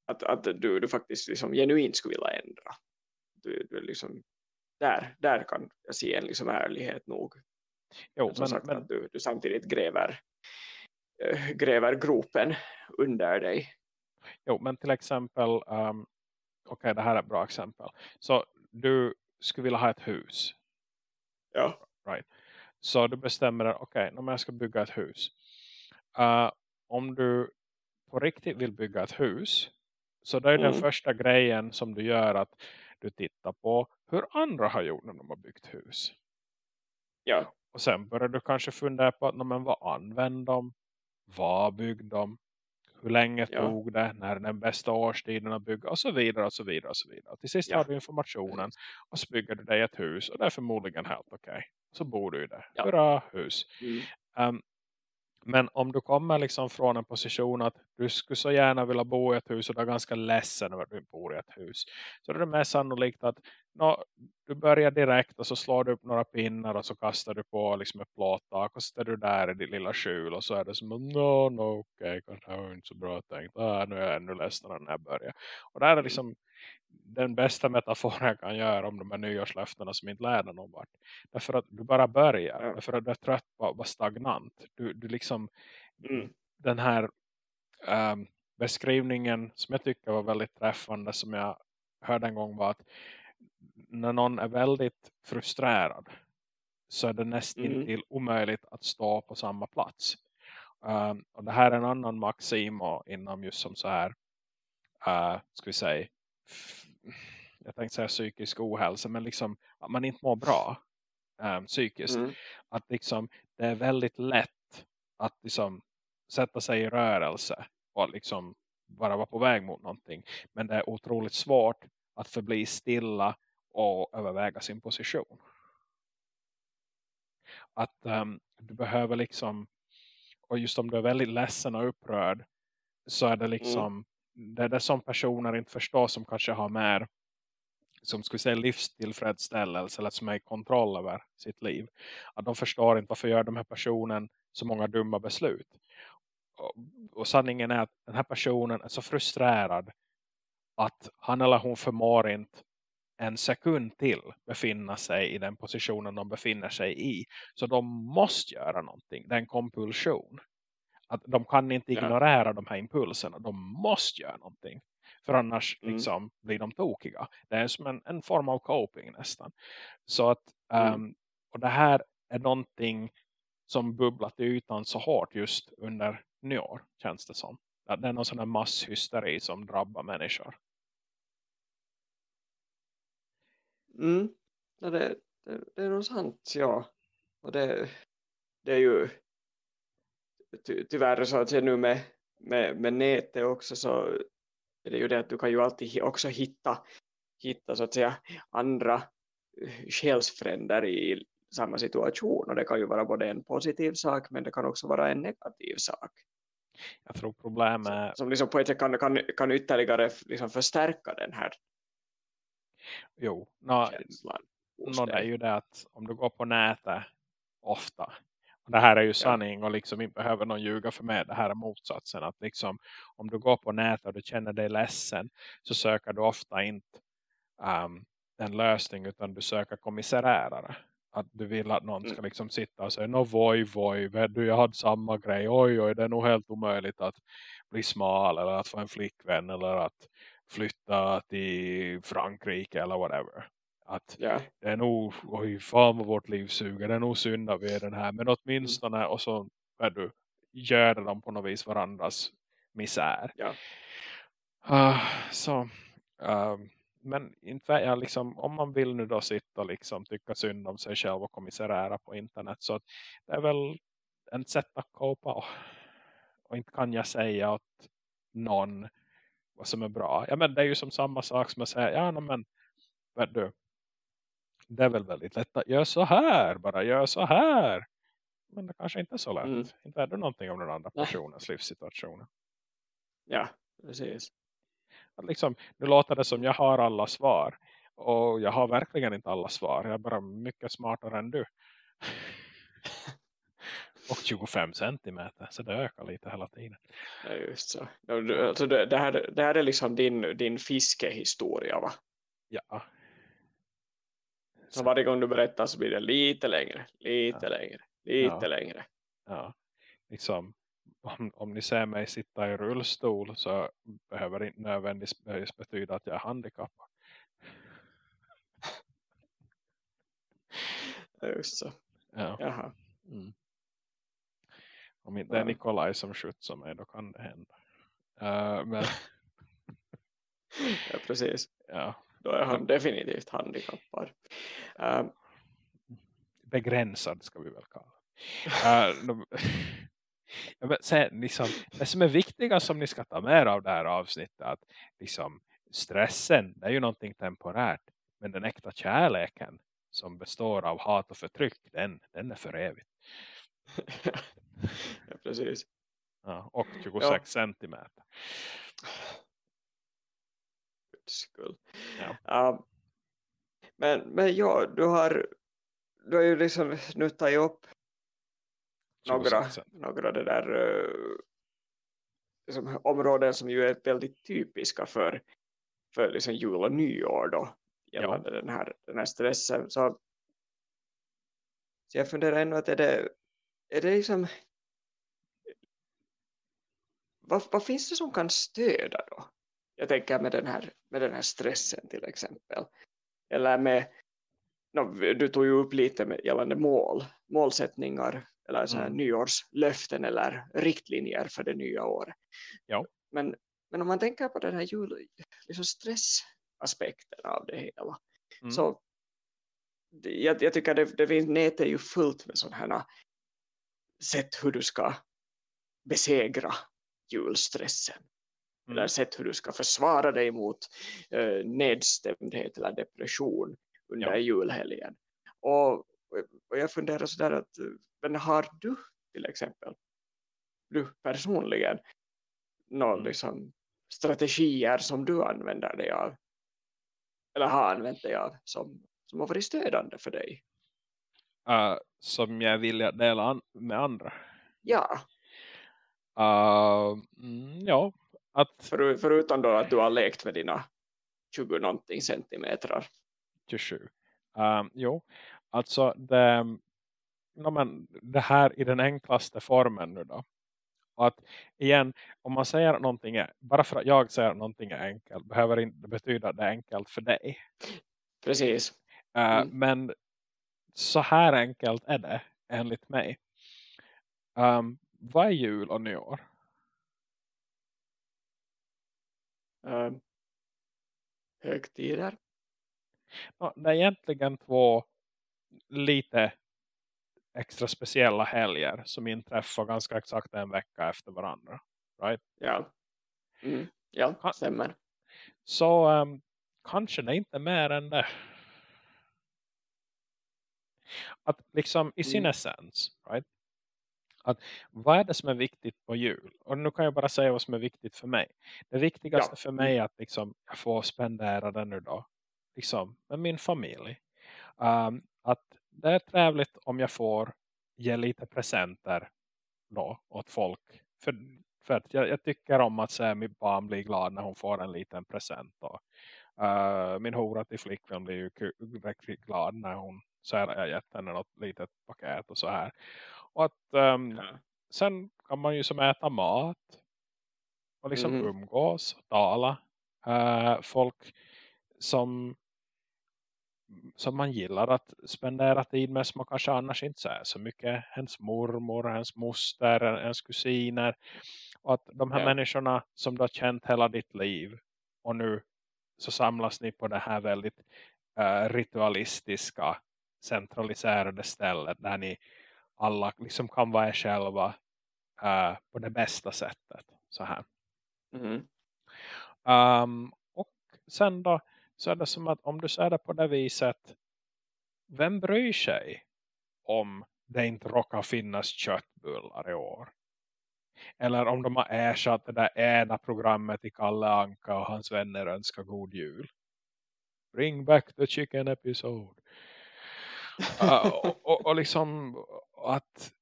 att, att du, du faktiskt liksom genuint skulle vilja ändra. Du, du liksom där, där kan jag se en liksom ärlighet nog. Jo, men, men, sagt men... att du, du samtidigt gräver äh, gräver gropen under dig Jo, men till exempel um, okej, okay, det här är ett bra exempel så du skulle vilja ha ett hus ja right. så du bestämmer okej, okay, jag ska bygga ett hus uh, om du på riktigt vill bygga ett hus så det är mm. den första grejen som du gör att du tittar på hur andra har gjort när de har byggt hus. Ja. Och sen börjar du kanske fundera på att, men vad använder de? Vad byggde de? Hur länge ja. tog det? När den bästa årstiden att bygga? Och så vidare och så vidare och så vidare. Till sist ja. har du informationen och så bygger du dig ett hus. Och det är förmodligen helt okej. Okay. Så bor du i det. Ja. Bra hus. Mm. Um, men om du kommer liksom från en position att du skulle så gärna vilja bo i ett hus och du är ganska ledsen över att du bor i ett hus. Så är det mest sannolikt att no, du börjar direkt och så slår du upp några pinnar och så kastar du på liksom ett plåttak och så står du där i ditt lilla skjul och så är det som no, no, okej, okay, kanske har inte så bra tänkt. Ah, nu är jag ännu ledsen när jag börjar. Och där är det liksom den bästa metaforen jag kan göra om de här nyårslöftena som inte leder någon vart. Därför att du bara börjar. Ja. Därför att du är trött på att vara stagnant. Du, du liksom mm. den här um, beskrivningen som jag tycker var väldigt träffande som jag hörde en gång var att när någon är väldigt frustrerad så är det nästan mm. till omöjligt att stå på samma plats. Um, och det här är en annan maxim inom just som så här uh, ska vi säga jag tänkte säga psykisk ohälsa men liksom att man inte mår bra um, psykiskt. Mm. Att liksom det är väldigt lätt att liksom sätta sig i rörelse och liksom bara vara på väg mot någonting. Men det är otroligt svårt att förbli stilla och överväga sin position. Att um, du behöver liksom och just om du är väldigt ledsen och upprörd så är det mm. liksom mm det är det som personer inte förstår som kanske har mer som skulle säga livstillfredsställelse eller som är i kontroll över sitt liv. Att de förstår inte varför gör de här personen så många dumma beslut. Och, och sanningen är att den här personen är så frustrerad att han eller hon förmår inte en sekund till befinna sig i den positionen de befinner sig i. Så de måste göra någonting. Det är en kompulsion. Att de kan inte ignorera ja. de här impulserna. De måste göra någonting. För annars mm. liksom, blir de tokiga. Det är som en, en form av coping nästan. Så att, mm. um, och det här är någonting som bubblat i ytan så hårt just under nyår, känns det som. Att det är någon sån här masshysteri som drabbar människor. Mm. Ja, det, det, det är nog sant, ja. Och det, det är ju ty, tyvärr så att säga nu med, med, med nätet också så är det ju det att du kan ju alltid också hitta, hitta så att säga andra själsfränder i samma situation och det kan ju vara både en positiv sak men det kan också vara en negativ sak. Jag tror problemet är... Som liksom på ett sätt kan, kan, kan ytterligare liksom förstärka den här Jo, no, no, det är ju det att om du går på nätet ofta det här är ju sanning och liksom inte behöver någon ljuga för mig. Det här är motsatsen. Att liksom, om du går på nätet och du känner dig ledsen så söker du ofta inte um, en lösning utan du söker kommissärärare. Att du vill att någon ska mm. liksom sitta och säga no voj voj, du jag hade samma grej. Oj oj, det är nog helt omöjligt att bli smal eller att få en flickvän eller att flytta till Frankrike eller whatever att ja. det är nog, oj fan vad vårt liv suger, det är nog synd att vi är den här, men åtminstone mm. och så är du, gör de på något vis varandras misär. Ja. Uh, så, uh, men inte jag liksom, om man vill nu då sitta och liksom tycka synd om sig själv och kommissärära på internet så att det är väl ett sätt att kopa och inte kan jag säga att någon vad som är bra. Ja men det är ju som samma sak som att säga, ja men du, det är väl väldigt lätt att göra så här. Bara göra så här. Men det kanske inte är så lätt. Mm. Inte är det någonting om den andra personens livssituation. Ja, precis. Att liksom, nu låter det som jag har alla svar. Och jag har verkligen inte alla svar. Jag är bara mycket smartare än du. och 25 centimeter. Så det ökar lite hela tiden. Ja, just så. Alltså det, här, det här är liksom din, din fiskehistoria va? Ja. Så varje gång du berättar så blir det lite längre, lite ja. längre, lite ja. längre. Ja, liksom om, om ni ser mig sitta i rullstol så behöver det inte nödvändigtvis betyda att jag är handikappad. Just så. Ja. Jaha. Mm. Om det är Nikolaj som skjutsar mig då kan det hända. Uh, men... ja, precis. Ja. Då är han definitivt handikappad. Uh, Begränsad ska vi väl kalla. Uh, de... Sen, liksom, det som är viktiga som ni ska ta med av det här avsnittet att liksom, stressen det är ju någonting temporärt men den äkta kärleken som består av hat och förtryck den, den är för evigt. ja, precis. Ja, och 26 ja. centimeter. Skull. Ja. Uh, men, men ja, du har du har ju liksom nu tagit upp några, några det där uh, liksom, områden som ju är väldigt typiska för, för liksom jul och nyår då gällande ja. den, här, den här stressen så, så jag funderar ändå att är det, är det liksom vad, vad finns det som kan stödja då? Jag tänker med den här, med den här stressen till exempel. Eller med, no, du tog ju upp lite med gällande mål, målsättningar eller så här mm. nyårslöften eller riktlinjer för det nya året. Ja. Men, men om man tänker på den här jul, liksom stressaspekten av det hela. Mm. Så jag, jag tycker det, det finns, nätet är ju fullt med sådana här sätt hur du ska besegra julstressen. Mm. Eller sätt hur du ska försvara dig mot uh, nedstämdhet eller depression under ja. julhelgen. Och, och jag funderar sådär att men har du till exempel du personligen några mm. liksom, strategier som du använder dig av eller har använt dig av som, som har varit stödande för dig? Uh, som jag vill dela an med andra? Ja. Uh, mm, ja. Att... För, förutom då att du har lekt med dina 20 någonting centimeter. 27. Uh, jo, alltså det, no, men, det här i den enklaste formen nu då. Och att igen, om man säger någonting är, bara för att jag säger att någonting är enkelt behöver inte betyda att det är enkelt för dig. Precis. Mm. Uh, men så här enkelt är det enligt mig. Um, vad är jul och nyår? Uh, högtider. No, det är egentligen två lite extra speciella helger som inträffar ganska exakt en vecka efter varandra. Right? Ja, mm. ja stämmer. Så um, kanske det inte är mer än det. Att liksom i sin mm. essens, right? Att vad är det som är viktigt på jul? Och nu kan jag bara säga vad som är viktigt för mig. Det viktigaste ja. för mig är att liksom, jag får spendera den nu då. Liksom, med min familj. Um, att det är trevligt om jag får ge lite presenter då åt folk. För, för att jag, jag tycker om att se mitt barn bli glad när hon får en liten present. Då. Uh, min hora till flickvän blir ju riktigt glad när hon säger att jag gett henne något litet paket och så här. Och att um, ja. sen kan man ju som äta mat och liksom mm. umgås och tala. Uh, folk som som man gillar att spendera tid med som man kanske annars inte säger så mycket. Ens mormor, ens moster, ens kusiner. Och att de här ja. människorna som du har känt hela ditt liv och nu så samlas ni på det här väldigt uh, ritualistiska centraliserade stället där ni alla liksom kan vara er själva uh, på det bästa sättet. Så här. Mm. Um, och sen då så är det som att om du säger det på det viset vem bryr sig om det inte råkar finnas köttbullar i år? Eller om de har ersatt det där ena programmet i Kalle Anka och hans vänner önskar god jul. bring back the chicken episode. Och, och, och, liksom att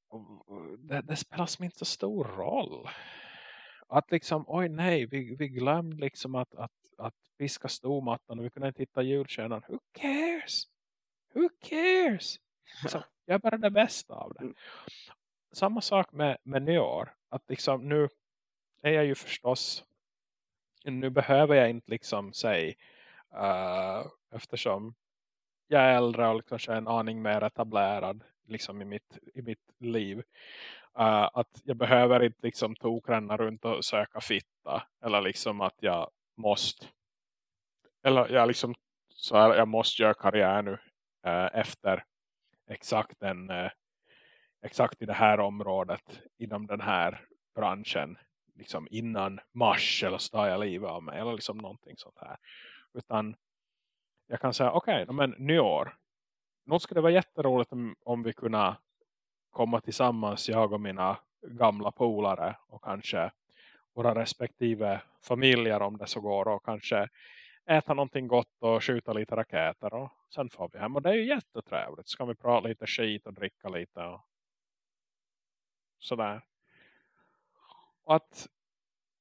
det, det spelar som inte så stor roll. Att liksom, oj nej, vi, vi glömde liksom att, att, att piska stormattan och vi kunde inte hitta julstjärnan. Who cares? Who cares? Liksom, jag är bara det bästa av det. Mm. Samma sak med, med nyår. Att liksom nu är jag ju förstås nu behöver jag inte liksom säga uh, eftersom jag är äldre och liksom kanske en aning mer etablerad liksom i mitt, i mitt liv. Uh, att jag behöver inte liksom tokränna runt och söka fitta. Eller liksom att jag måste eller jag liksom så här, jag måste göra karriär nu uh, efter exakt den uh, eh, exakt i det här området inom den här branschen liksom innan mars eller så tar jag livet av mig eller liksom någonting sånt här. Utan jag kan säga okej, okay, men nyår. Nu skulle det vara jätteroligt om, om vi kunde komma tillsammans, jag och mina gamla polare och kanske våra respektive familjer om det så går och kanske äta någonting gott och skjuta lite raketer och sen får vi hem och det är ju jättetrevligt. Så kan vi prata lite skit och dricka lite och sådär. Och att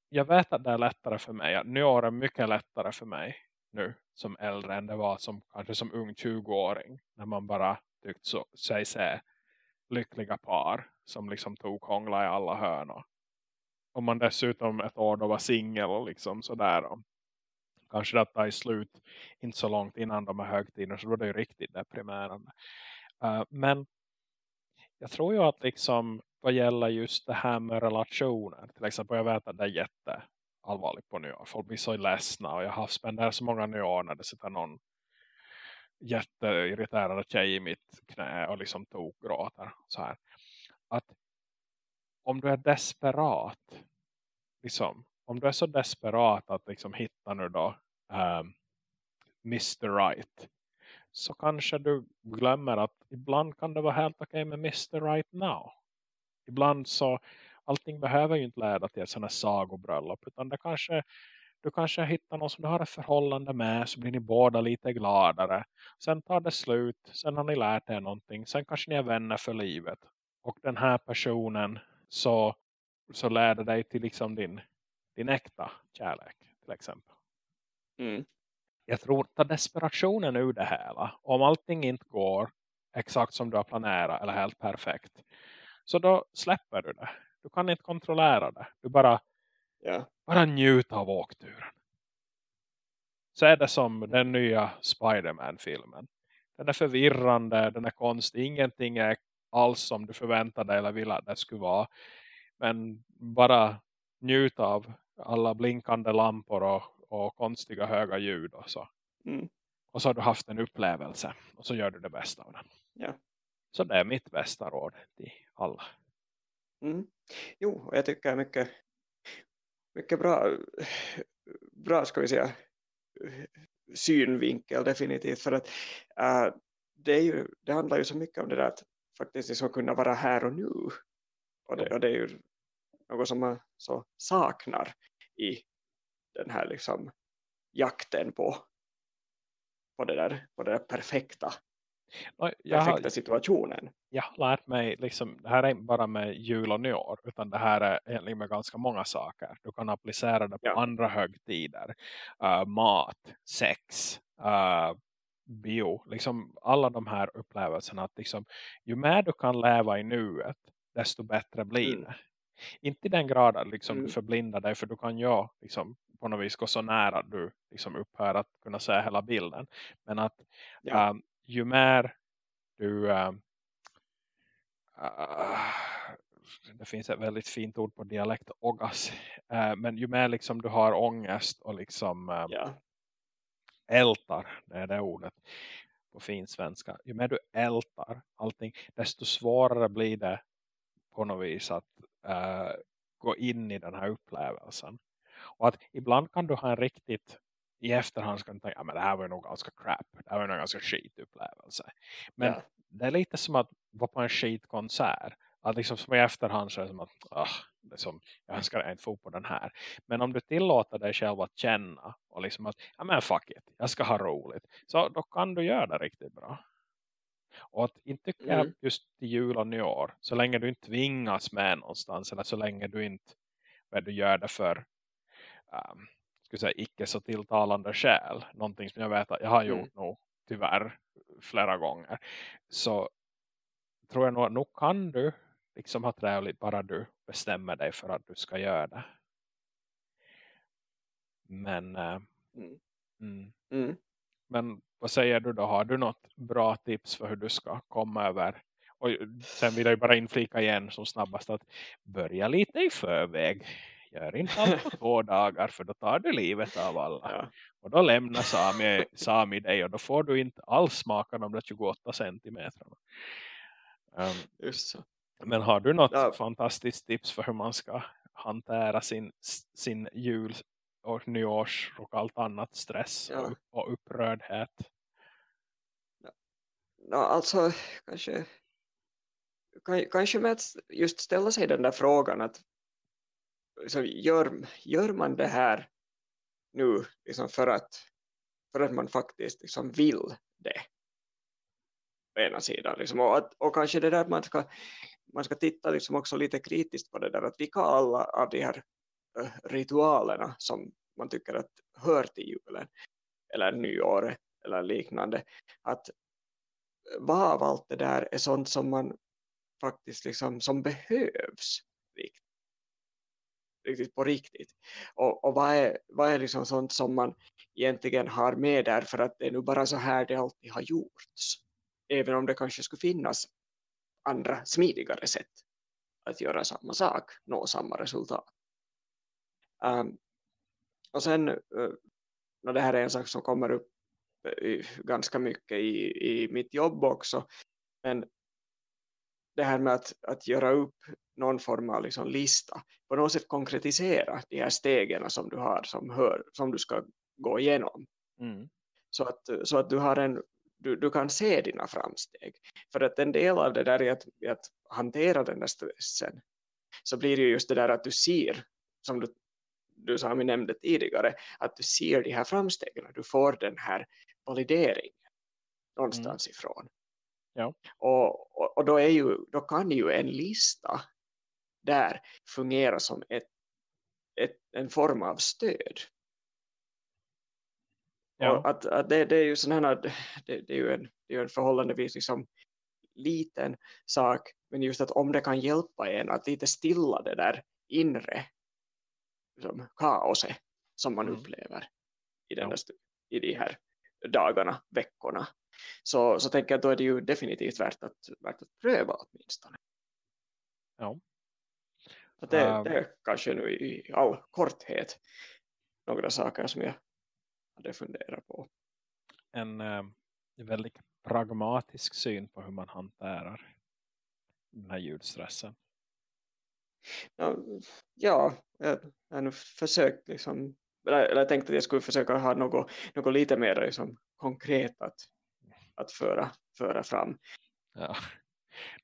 jag vet att det är lättare för mig. Nyår är mycket lättare för mig nu som äldre än det var som kanske som ung 20-åring. När man bara tyckte så, sig se lyckliga par som liksom tog hångla i alla hörnor. Om man dessutom ett år då var singel och liksom sådär. Och kanske detta i slut inte så långt innan de här högtiderna så var det ju riktigt deprimerande. Uh, men jag tror ju att liksom vad gäller just det här med relationer. Till exempel jag vet att det är jätte allvarligt på nyår. Folk blir så ledsna och jag har spenderat så många nyår när det sitter någon jätteirriterad tjej i mitt knä och liksom tog gråter. Så här. Att om du är desperat liksom, om du är så desperat att liksom hitta nu då ehm, um, Mr. Right så kanske du glömmer att ibland kan det vara helt okej okay med Mr. Right Now. Ibland så allting behöver ju inte leda till ett sådant här sagobröllop utan det kanske du kanske hittar någon som du har ett förhållande med så blir ni båda lite gladare. Sen tar det slut, sen har ni lärt er någonting. Sen kanske ni är vänner för livet. Och den här personen så, så leder dig till liksom din, din äkta kärlek till exempel. Mm. Jag tror att desperationen ur det hela. Om allting inte går exakt som du har planerat eller helt perfekt. Så då släpper du det. Du kan inte kontrollera det. Du bara, yeah. bara njuta av åkturen. Så är det som den nya Spiderman-filmen. Den är förvirrande, den är konstig. Ingenting är alls som du förväntade eller ville att det skulle vara. Men bara njuta av alla blinkande lampor och, och konstiga höga ljud. Och så. Mm. och så har du haft en upplevelse. Och så gör du det bästa av den. Ja. Så det är mitt bästa råd till alla. Mm. Jo, jag tycker mycket, mycket bra, bra ska vi säga, synvinkel definitivt. För att äh, det, är ju, det handlar ju så mycket om det där att faktiskt liksom kunna vara här och nu. Och det, och det är ju något som man så saknar i den här liksom jakten på, på, det, där, på det där perfekta jag perfekta har, situationen. Jag har lärt mig, liksom, det här är inte bara med jul och nyår utan det här är egentligen med ganska många saker. Du kan applicera det på ja. andra högtider. Uh, mat, sex, uh, bio. Liksom alla de här upplevelserna. Att liksom, ju mer du kan leva i nuet desto bättre blir mm. det. Inte i den grad att liksom, mm. du förblindar dig för du kan ju liksom, på något vis gå så nära att du liksom, upphör att kunna se hela bilden. Men att ja. um, ju mer du uh, uh, det finns ett väldigt fint ord på dialekt ogas, uh, men ju mer liksom du har ångest och liksom ja. ältar, det är det ordet på fin svenska, ju mer du ältar allting, desto svårare blir det på något vis att gå in i den här upplevelsen. Och att ibland kan du ha en riktigt i efterhand ska du tänka, men det här var ju nog ganska crap. Det här var ju nog ganska skitupplevelse. Men ja. det är lite som att vara på en skitkonsert. att liksom som i efterhand så är det som att ah, det är som, jag önskar inte få på den här. Men om du tillåter dig själv att känna och liksom att, ja men fuck it, jag ska ha roligt. Så då kan du göra det riktigt bra. Och att inte mm. just till jul och nyår, så länge du inte tvingas med någonstans eller så länge du inte vad du gör det för um, ska säga, icke så tilltalande skäl. Någonting som jag vet att jag har gjort mm. nog tyvärr flera gånger. Så tror jag nog att nu kan du liksom ha trevligt bara du bestämmer dig för att du ska göra det. Men uh, mm. Mm. Mm. men vad säger du då? Har du något bra tips för hur du ska komma över och sen vill jag bara inflika igen som snabbast att börja lite i förväg. Gör inte allt på två dagar för då tar du livet av alla. Ja. Och då lämnar Sami, Sami dig och då får du inte alls smaka de där 28 centimetrarna. Um. Men har du något ja. fantastiskt tips för hur man ska hantera sin, sin jul och nyårs och allt annat stress ja. och, och upprördhet? Ja, alltså kanske kanske med att just ställa sig den där frågan att liksom, gör, gör man det här nu liksom för, att, för att man faktiskt liksom vill det på ena sidan liksom. och, att, och kanske det där man ska, man ska titta liksom också lite kritiskt på det där att vilka alla av de här ritualerna som man tycker att hör till julen eller nyåret eller liknande att vad av allt det där är sånt som man faktiskt liksom som behövs riktigt, på riktigt. Och, och vad är, vad är liksom sånt som man egentligen har med där för att det är nu bara så här det alltid har gjorts. Även om det kanske skulle finnas andra smidigare sätt att göra samma sak, nå samma resultat. Um, och sen, uh, det här är en sak som kommer upp uh, ganska mycket i, i mitt jobb också, men det här med att, att göra upp någon form av liksom lista. På något sätt konkretisera de här stegen som du har som, hör, som du ska gå igenom. Mm. Så, att, så att du, har en, du, du kan se dina framsteg. För att en del av det där är att, att hantera den där stressen. Så blir det just det där att du ser, som du, du Sami nämnde tidigare, att du ser de här framstegen. Du får den här valideringen någonstans mm. ifrån. Ja. Och, och, och, då, är ju, då kan ju en lista där fungera som ett, ett, en form av stöd. Ja. Att, att det, det, är ju sån här, det, det, är ju en, det är en förhållandevis liksom liten sak. Men just att om det kan hjälpa en att lite stilla det där inre liksom, kaoset som man mm. upplever i, den ja. där, i de här dagarna, veckorna så, så tänker jag att då är det ju definitivt värt att, värt att pröva åtminstone. Ja. Så det, um, det är kanske nu i all korthet några saker som jag hade funderat på. En uh, väldigt pragmatisk syn på hur man hanterar den här ljudstressen. Ja, ja jag har nu försökt liksom, eller jag tänkte att jag skulle försöka ha något, något lite mer liksom, konkret att, att föra, föra fram. Ja.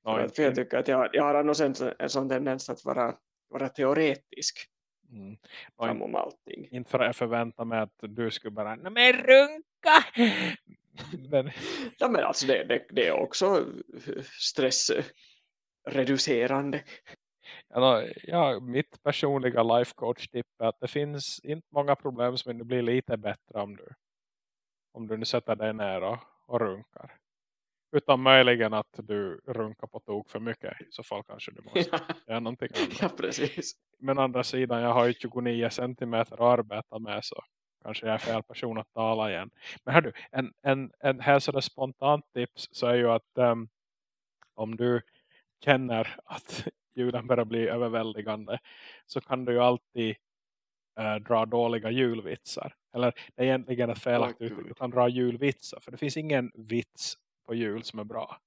No, för jag tycker att jag, jag har annars en, en sån tendens att vara, vara teoretisk. Mm. Fram om allting. Inte för att jag förväntar mig att du skulle bara, men runka! men... Ja men alltså det, det, det är också stressreducerande. Ja, ja, mitt personliga life coach tipp är att det finns inte många problem som inte blir lite bättre om du om du nu sätter dig ner och, runkar. Utan möjligen att du runkar på tok för mycket. I så fall kanske du måste ja. göra någonting annat. Ja, precis. Men andra sidan, jag har ju 29 centimeter att arbeta med så kanske jag är fel person att tala igen. Men hör du, en, en, en här sådär spontant tips så är ju att um, om du känner att julen börjar bli överväldigande så kan du ju alltid uh, dra dåliga julvitsar. Eller det är egentligen ett felaktigt oh, uttryck. Du kan dra julvitsar. För det finns ingen vits på jul som är bra.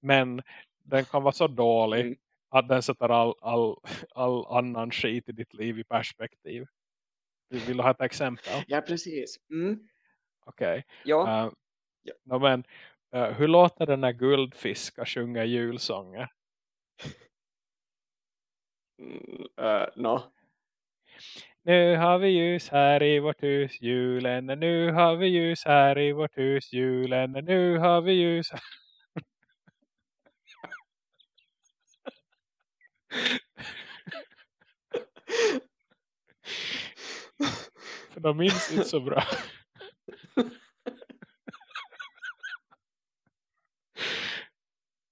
Men den kan vara så dålig mm. att den sätter all, all, all annan skit i ditt liv i perspektiv. Vill du ha ett exempel? Ja, precis. Mm. Okej. Okay. Ja. Uh, ja. No, men, uh, hur låter det när guldfiskar sjunger julsånger? Mm, uh, no. Nu har vi ljus här i vårt hus julen. Nu har vi ljus här i vårt hus julen. Nu har vi ljus. För de minns inte så bra.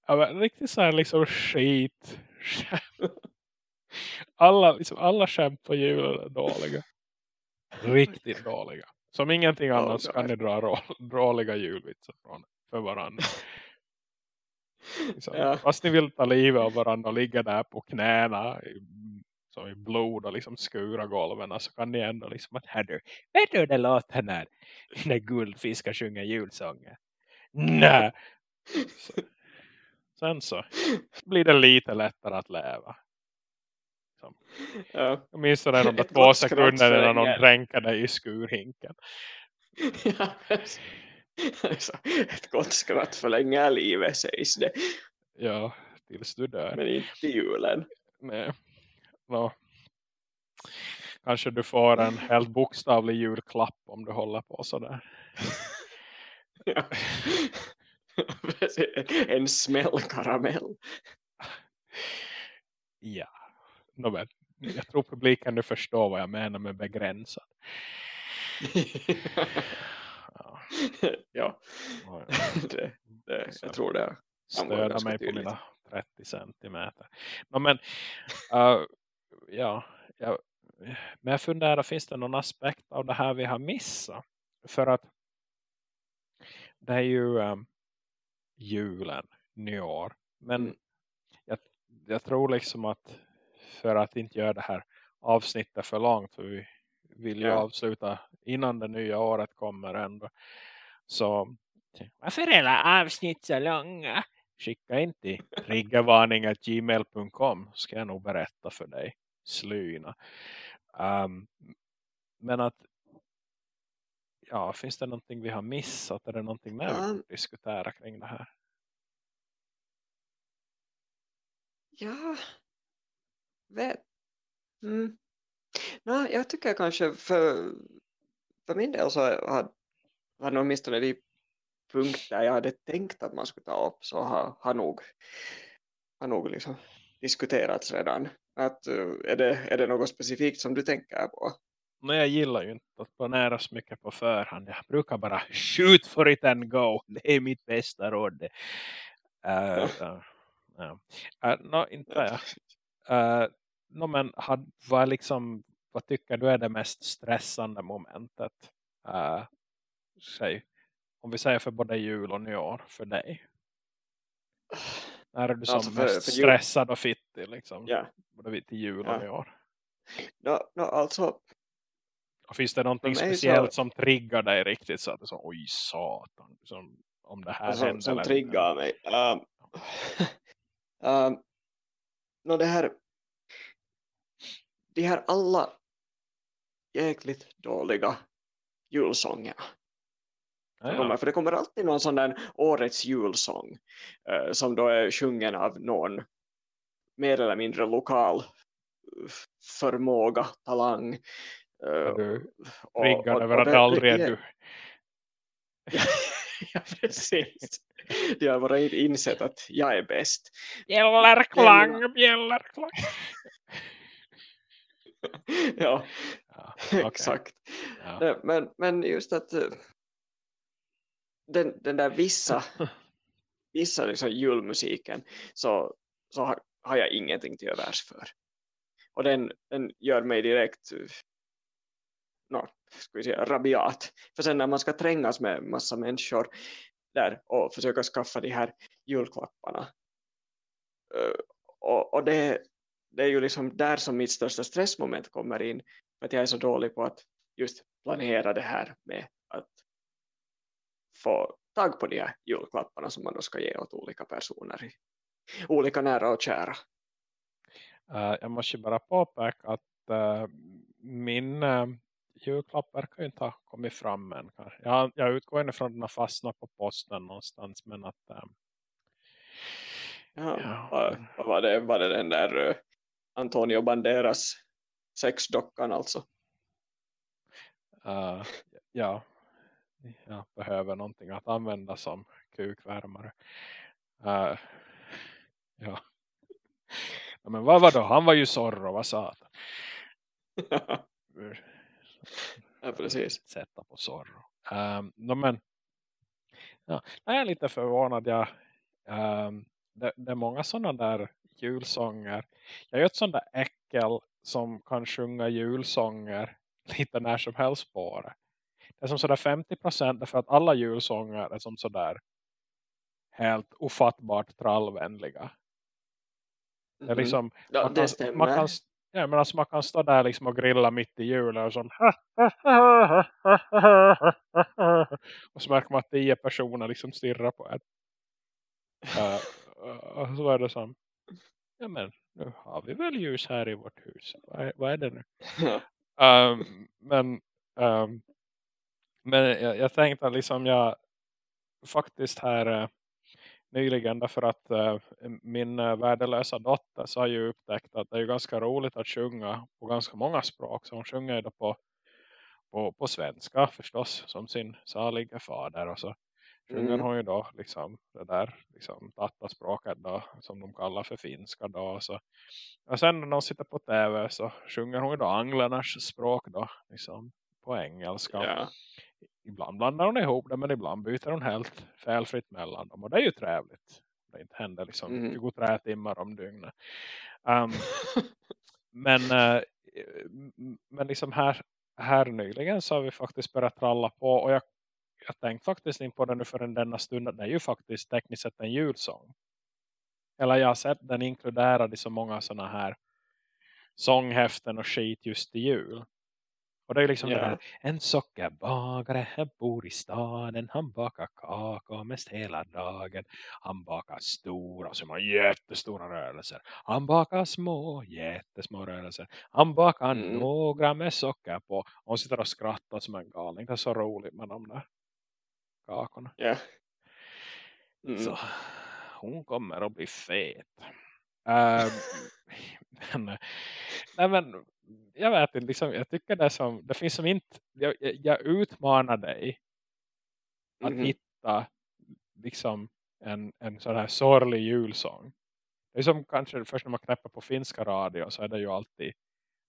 ja, men riktigt så här liksom skit. Alla, liksom, alla skämt på julen är dåliga. Riktigt dåliga. Som ingenting annat kan ni dra rå, dåliga julvitsar från för varandra. Liksom. Ja. Fast ni vill ta livet av varandra och ligga där på knäna i, som i blod och liksom skura golven så kan ni ändå liksom att här du, vet du hur det låter när, när guldfiskar sjunger julsånger? Nej. Så. Sen så blir det lite lättare att leva. Ja. Jag minns det de två gott skratt sekunder för när någon dig i skurhinken. Ja. Alltså, Ett gott skratt för länge är livet sägs det. Ja, tills du dör. Men inte julen. Nej. Nå. Kanske du får en helt bokstavlig julklapp om du håller på sådär. Ja. En smäll karamell. Ja. Nåväl. Jag tror publiken nu förstår vad jag menar med begränsad. Ja. ja, det, det, jag tror det. Stöda mig på mina 30 centimeter. Nå, men, uh, ja, jag, men jag funderar, finns det någon aspekt av det här vi har missat? För att det är ju um, julen, nyår. Men Mm. jag, jag tror liksom att för att inte göra det här avsnittet för långt, för vi vill ju Ja. avsluta innan det nya året kommer ändå. Så varför är alla avsnitt så långa? Skicka inte triggervarning.gmail.com ska jag nog berätta för dig. Slyna. Um, men att ja, finns det någonting vi har missat? Är det någonting mer vi Ja. borde diskutera kring det här? Ja, vet. Mm. Nå, jag tycker kanske för, för min del så har, nog åtminstone de punkter jag hade tänkt att man skulle ta upp så har, har nog, har nog liksom diskuterats redan. Att, eh, är, det, är det något specifikt som du tänker på? Men jag gillar ju inte att planera så mycket på förhand. Jag brukar bara shoot for it and go. Det är mitt bästa råd. Uh, uh, ja. Uh, nå, inte jag. Uh, nå, men had, vad, liksom, vad tycker du är det mest stressande momentet? Uh, säg, om vi säger för både jul och nyår för dig. När är du som Alltså för- mest för stressad och fittig liksom? Ja, Både till jul och nyår. nå, nå, alltså Och finns det någonting mig så- speciellt som triggar dig riktigt så att du så oj satan som, om det här som, händer som eller triggar mig. Um, um, nå, det här, de här alla jäkligt dåliga julsångerna. Ja, ja. för det kommer alltid någon sån där årets julsång eh, som då är sjungen av någon mer eller mindre lokal förmåga, talang. eh, du och- över att det- aldrig det- är du? ja, precis. De har bara inte insett att jag är bäst. Bjällerklang, bjällerklang. Ja, Ja, okej. exakt. Ja. Men, men just att eh, den, den där vissa, vissa liksom julmusiken så, så har, har jag ingenting till övers för. Och den, den gör mig direkt eh, nå, ska vi säga, rabiat. För sen när man ska trängas med massa människor där och försöka skaffa de här julklapparna. eh, Och, och det, det är ju liksom där som mitt största stressmoment kommer in. För att jag är så dålig på att just planera det här med att få tag på de här julklapparna som man då ska ge åt olika personer. Olika nära och kära. Eh, jag måste bara påpeka att eh, min uh, julklapp verkar inte ha kommit fram än. Jag, jag utgår ifrån att den har fastnat på posten någonstans. Men att eh, Ja, Ja. vad, vad var det? Var det den där eh, Antonio Banderas sexdockan alltså? Uh, ja, jag behöver någonting att använda som kukvärmare. Uh, ja. Ja, Men vad var då? Han var ju Zorro, vad sa han? ja, precis. Sätta på Zorro. Um, no, men, ja, jag är lite förvånad. Jag, um, det, det är många sådana där julsånger. Jag är ett sånt där äckel som kan sjunga julsånger lite när som helst på året. Det är som sådär 50% för att alla julsånger är som sådär helt ofattbart trallvänliga. Det är Mhm. liksom, ja, man det kan, stämmer. man kan, ja, men alltså man kan stå där liksom och grilla mitt i julen och sån och så märker man att tio personer liksom stirrar på en. Uh, och så är det som ja men nu har vi väl ljus här i vårt hus. Vad är, vad är det nu? Um, men um, men jag, jag tänkte att liksom jag faktiskt här uh, nyligen därför att uh, min uh, värdelösa dotter så har ju upptäckt att det är ganska roligt att sjunga på ganska många språk. Så hon sjunger ju på, på, på svenska förstås som sin saliga fader och så sjunger Mm. hon ju då liksom det där liksom dataspråket då som de kallar för finska då så och sen när de sitter på tv så sjunger hon ju då anglernas språk då liksom på engelska Ja. ibland blandar hon ihop det men ibland byter hon helt felfritt mellan dem och det är ju trevligt det inte händer liksom Mhm. 23 timmar om dygnet um, men eh, men liksom här, här nyligen så har vi faktiskt börjat tralla på och jag, jag tänkte faktiskt inte på det nu förrän denna stund det är ju faktiskt tekniskt sett en julsång eller jag har sett den inkluderad i så många sådana här sånghäften och skit just i jul och det är liksom Ja. det här en sockerbagare här bor i staden han bakar kakor mest hela dagen han bakar stora som har jättestora rörelser han bakar små jättesmå rörelser han bakar Mm. några med socker på och hon sitter och skrattar som en galning det är så roligt med de där kakorna Ja. Mm. så hon kommer att bli fet Ehm, men, nej men jag vet inte, liksom, jag tycker det som, det finns som inte, jag, jag- utmanar dig att Mhm. hitta liksom en, en sån här sorglig julsång. Det är som kanske först när man knäpper på finska radio så är det ju alltid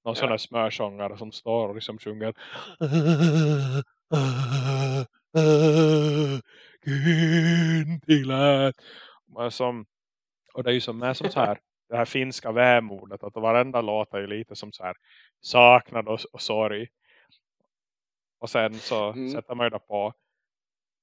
någon Ja. sån här smörsångare som står och liksom sjunger Kyntilät. Men som, och det är ju som med som så här det här finska vämodet att varenda låt är ju lite som så här saknad och, och sorg. Och sen så Mm. sätter man ju då på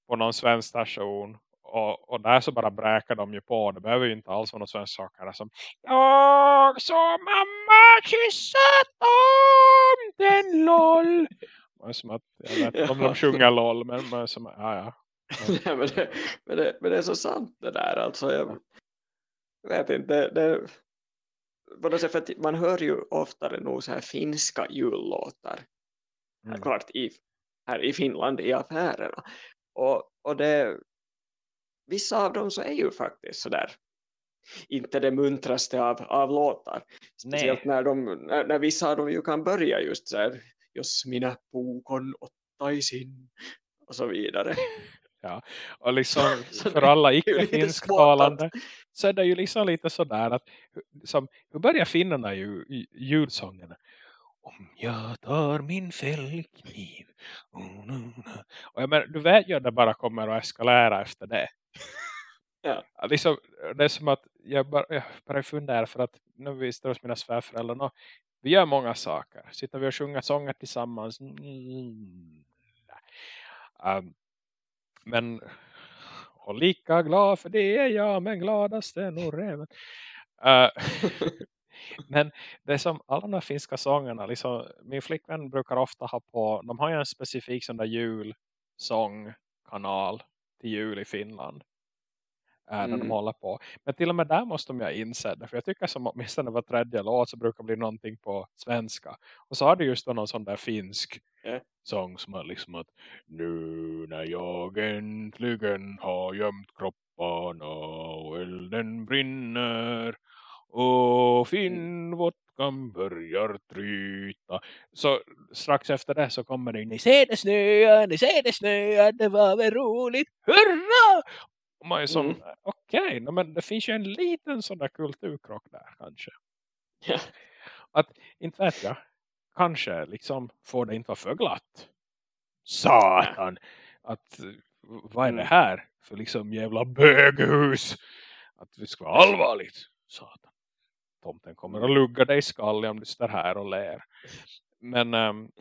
på någon svensk station och, och där så bara bräkar de ju på. Det behöver ju inte alls vara någon svensk sak här som Jag som mamma kyssa tomten LOL. Man är som att, jag vet inte om Ja. de sjunger LOL men man är som, ja ja. Nej, men, det, men, det, men det är så sant det där. Alltså, jag vet inte. Det, det, för att man hör ju oftare nog så här finska jullåtar. Mm. Klart i, här i Finland i affärerna. Och, och det, vissa av dem så är ju faktiskt sådär inte det muntraste av, av låtar. Speciellt när, de, när, när vissa av dem ju kan börja just så här jos minä puukon ottaisin och så vidare. Och liksom för alla är ju icke lite finsktalande så är det ju liksom lite sådär att som, hur börjar finnarna ju julsångerna? Om jag tar min fällkniv. oh, no, no. Och jag menar, du vet ju att det bara kommer att eskalera efter det. Ja. Liksom, det är som att jag bara, jag bara funderar för att nu visste hos mina svärföräldrar nå, vi gör många saker. Sitter vi och sjunger sånger tillsammans. Mm. Um, men och lika glad för det är jag men gladast är nog räven. Uh, men det är som alla de här finska sångerna liksom, min flickvän brukar ofta ha på de har ju en specifik sån där julsångkanal till jul i Finland äh, när de Mm. håller på. Men till och med där måste de ju ha insett det. För jag tycker som åtminstone var tredje låt så brukar det bli någonting på svenska. Och så har du just då någon sån där finsk Ja. sång som är liksom att Nu när jag äntligen har gömt kropparna och elden brinner och finnvodkan börjar tryta. Så strax efter det så kommer det Ni ser det snöa, ni ser det snöa, det var väl roligt, hurra! Och man är som, Mm. okej, okay, men det finns ju en liten sån där kulturkrock där kanske. Ja. Att, inte vet jag, kanske liksom får det inte vara för glatt. Satan! Att, vad är det Mm. här för liksom jävla böghus? Att vi ska vara allvarligt. Satan. Tomten kommer att lugga dig i skallen om du står här och ler. Men, ehm,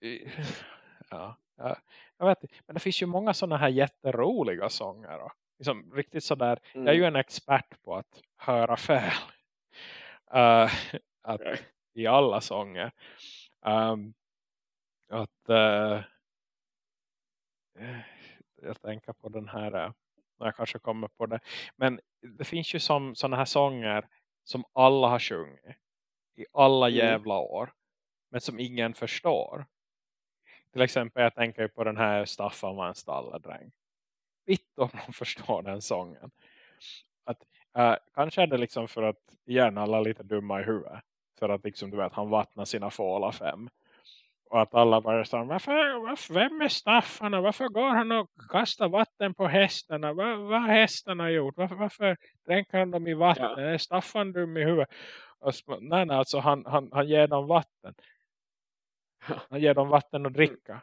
i- ja, ja, jag vet inte. Men det finns ju många sådana här jätteroliga sånger. Då. Liksom, riktigt sådär, jag är ju en expert på att höra fel. Eh, att, Okej. I alla sånger. Ehm, att eh, jag tänker på den här eh, jag kanske kommer på det. Men det finns ju som sådana här sånger som alla har sjungit i alla Mm. jävla år. Men som ingen förstår. Till exempel jag tänker på den här Staffan var en stalledräng. Vitt om de förstår den sången. Att, eh, kanske är det liksom för att igen alla lite dumma i huvudet. För att liksom du vet han vattnar sina fåla fem. Och att alla bara säger, varför, varför, vem är Staffan varför går han och kastar vatten på hästarna? Vad, vad har hästarna gjort? Varför, varför dränker han dem i vatten? Ja. Är Staffan dum i huvudet? Och så, nej, nej, alltså han, han, han ger dem vatten. Han ger dem vatten att dricka.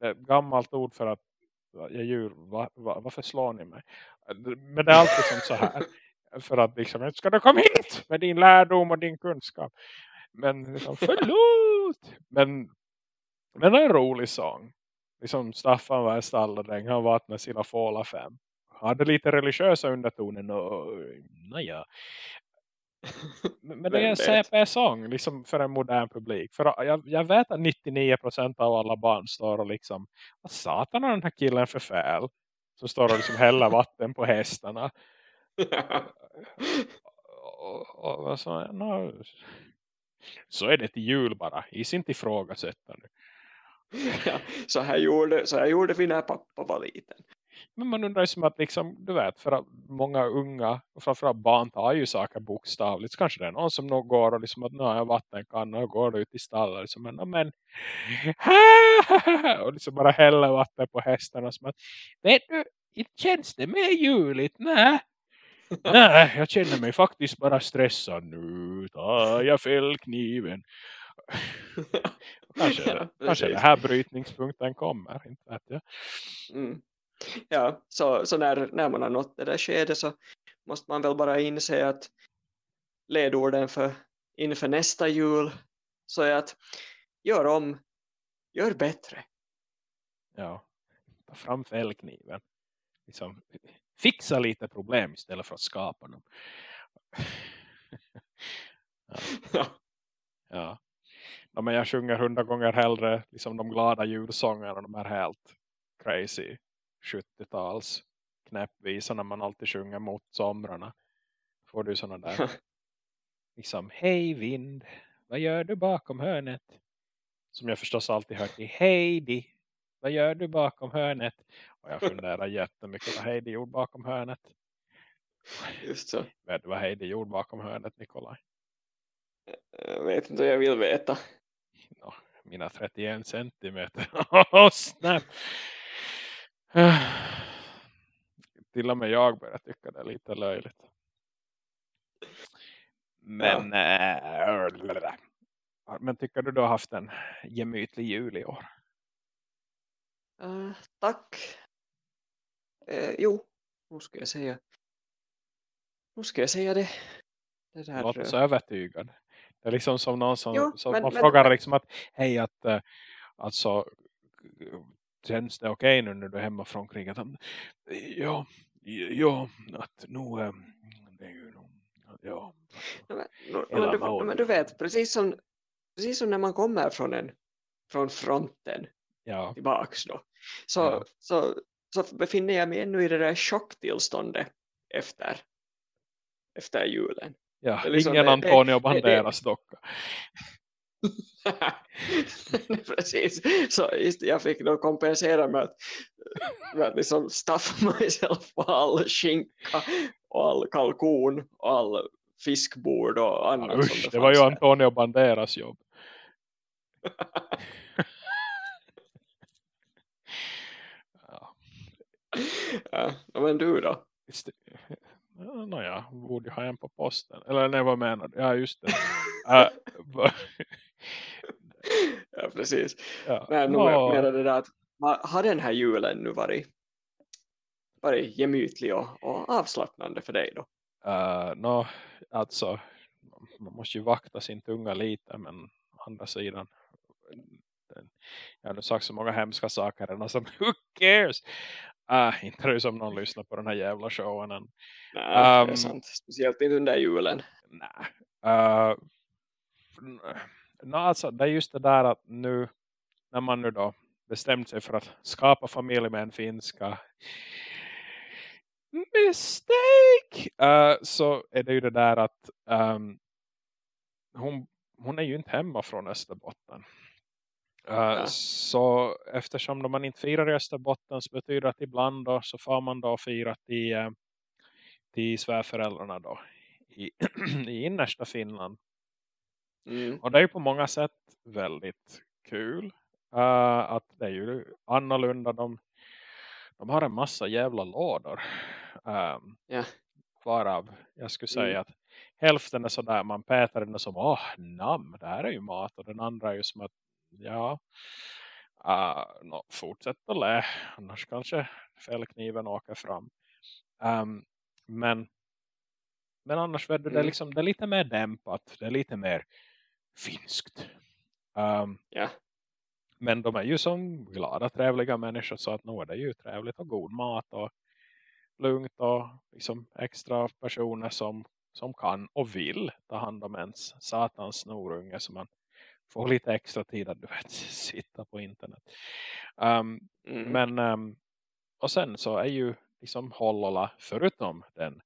Det är ett gammalt ord för att jag djur, va, va, varför slår ni mig? Men det är alltid som så här. För att liksom, ska du komma hit med din lärdom och din kunskap? Men liksom, förlåt! Men, men det är en rolig sång. Liksom Staffan var en stalledräng, han vattnade sina fålar fem. Hade lite religiösa undertoner och naja. Men men det är en? CP-sång liksom för en modern publik. För jag, jag vet att 99% av alla barn står och liksom, vad satan har den här killen för fel? Som står och liksom häller vatten på hästarna. Och, och, och så, no, så är det till jul bara. Is inte ifrågasätta nu. ja, så, här gjorde, så här gjorde vi när pappa var liten. Men man undrar ju som att liksom, du vet, för att många unga och framförallt barn tar ju saker bokstavligt. Så kanske det är någon som nog går och liksom att nu har jag vattenkanna och går ut i stallar. Liksom, men, "Ja, men och liksom bara häller vatten på hästarna. Som att, vet du, inte känns det mer juligt? Nej. Nej, jag känner mig faktiskt bara stressad nu. Tar jag fällkniven. Kanske, Ja, kanske det här brytningspunkten kommer. Inte vet jag. Mm. Ja, så, så när, när man har nått det där skedet så måste man väl bara inse att ledorden för, inför nästa jul så är att gör om, gör bättre. Ja, ta fram fällkniven. Liksom, fixa lite problem istället för att skapa dem. Ja. Ja. ja men jag sjunger hundra gånger hellre liksom de glada julsångerna. De är helt crazy 70-tals knäppvisar när man alltid sjunger mot somrarna. Får du sådana där liksom, hej vind, vad gör du bakom hörnet? Som jag förstås alltid hört i Heidi, vad gör du bakom hörnet? Och jag funderar jättemycket vad Heidi gjorde bakom hörnet. Just så. Vet du vad Heidi gjorde bakom hörnet, Nikolaj? Jag vet inte vad jag vill veta. Mina 31 centimeter. Åh, snap! Till och med jag börjar tycka det är lite löjligt. Men, äh, men tycker du du har haft en gemytlig jul i år? Uh, tack. Eh, jo, nu ska jag säga. Nu ska jag säga det. Det där, Låter så övertygad. Det är liksom som någon som, Jo, som men- man men- frågar liksom att hej att alltså känns det okej nu när du är hemma från kriget? Han, Ja, ja, att nu äh, det är ju ja. Ja, men, men, du, men du vet, precis som, precis som när man kommer från, en, från fronten Ja, tillbaks då, så, Ja. så, så befinner jag mig ännu i det där chocktillståndet efter, efter julen. ja. Liksom ingen det- Antonio Banderas docka. Precis, så just, jag fick då kompensera med att, med att liksom staffa myself på all skinka och all kalkon och all fiskbord och annat Usch, som det, det var ju. Antonio Banderas jobb. ja, ja, men du då? visst, ja, Nåja, borde ha en på posten. Eller nej, vad menar du? Ja, just det. Ja, precis. ja. Nu Nå, menar det där att ha- har den här julen nu varit, varit gemytlig och, och avslappnande för dig då? Uh, nå, alltså, man måste ju vakta sin tunga lite, men å andra sidan, jag har nu sagt så många hemska saker redan som, who cares? Uh, inte det som någon lyssnar på den här jävla showen än. Nej, det är Um, sant. Speciellt inte under julen. Nej. Uh, no, alltså, det är just det där att nu, när man nu då bestämt sig för att skapa familj med en finska mistake uh, så är det ju det där att um, hon, hon är ju inte hemma från Österbotten. Uh, Ja. Så eftersom då man inte firar i Österbotten så betyder det att ibland då så får man då fira till, uh, till svärföräldrarna då i, i innersta Finland. Mm. Och det är på många sätt väldigt kul. Uh, att det är ju annorlunda. De, de har en massa jävla lådor. Um, Ja. Varav jag skulle Mm. säga att hälften är sådär. Man pätar den som åh namn, det här är ju mat. Och den andra är ju som att ja. Uh, no, fortsätt att lä. Annars kanske fällkniven åker fram. Um, men men annars det, Mm. liksom, det är lite mer dämpat. Det är lite mer finskt. Um, Ja. men de är ju som glada, trevliga människor. Så att nu är det ju trevligt och god mat. Och lugnt och liksom extra personer som, som kan och vill ta hand om ens satans snorunge. Så man får lite extra tid att du vet, sitta på internet. Um, Mm. men um, och sen så är ju liksom Hollola förutom den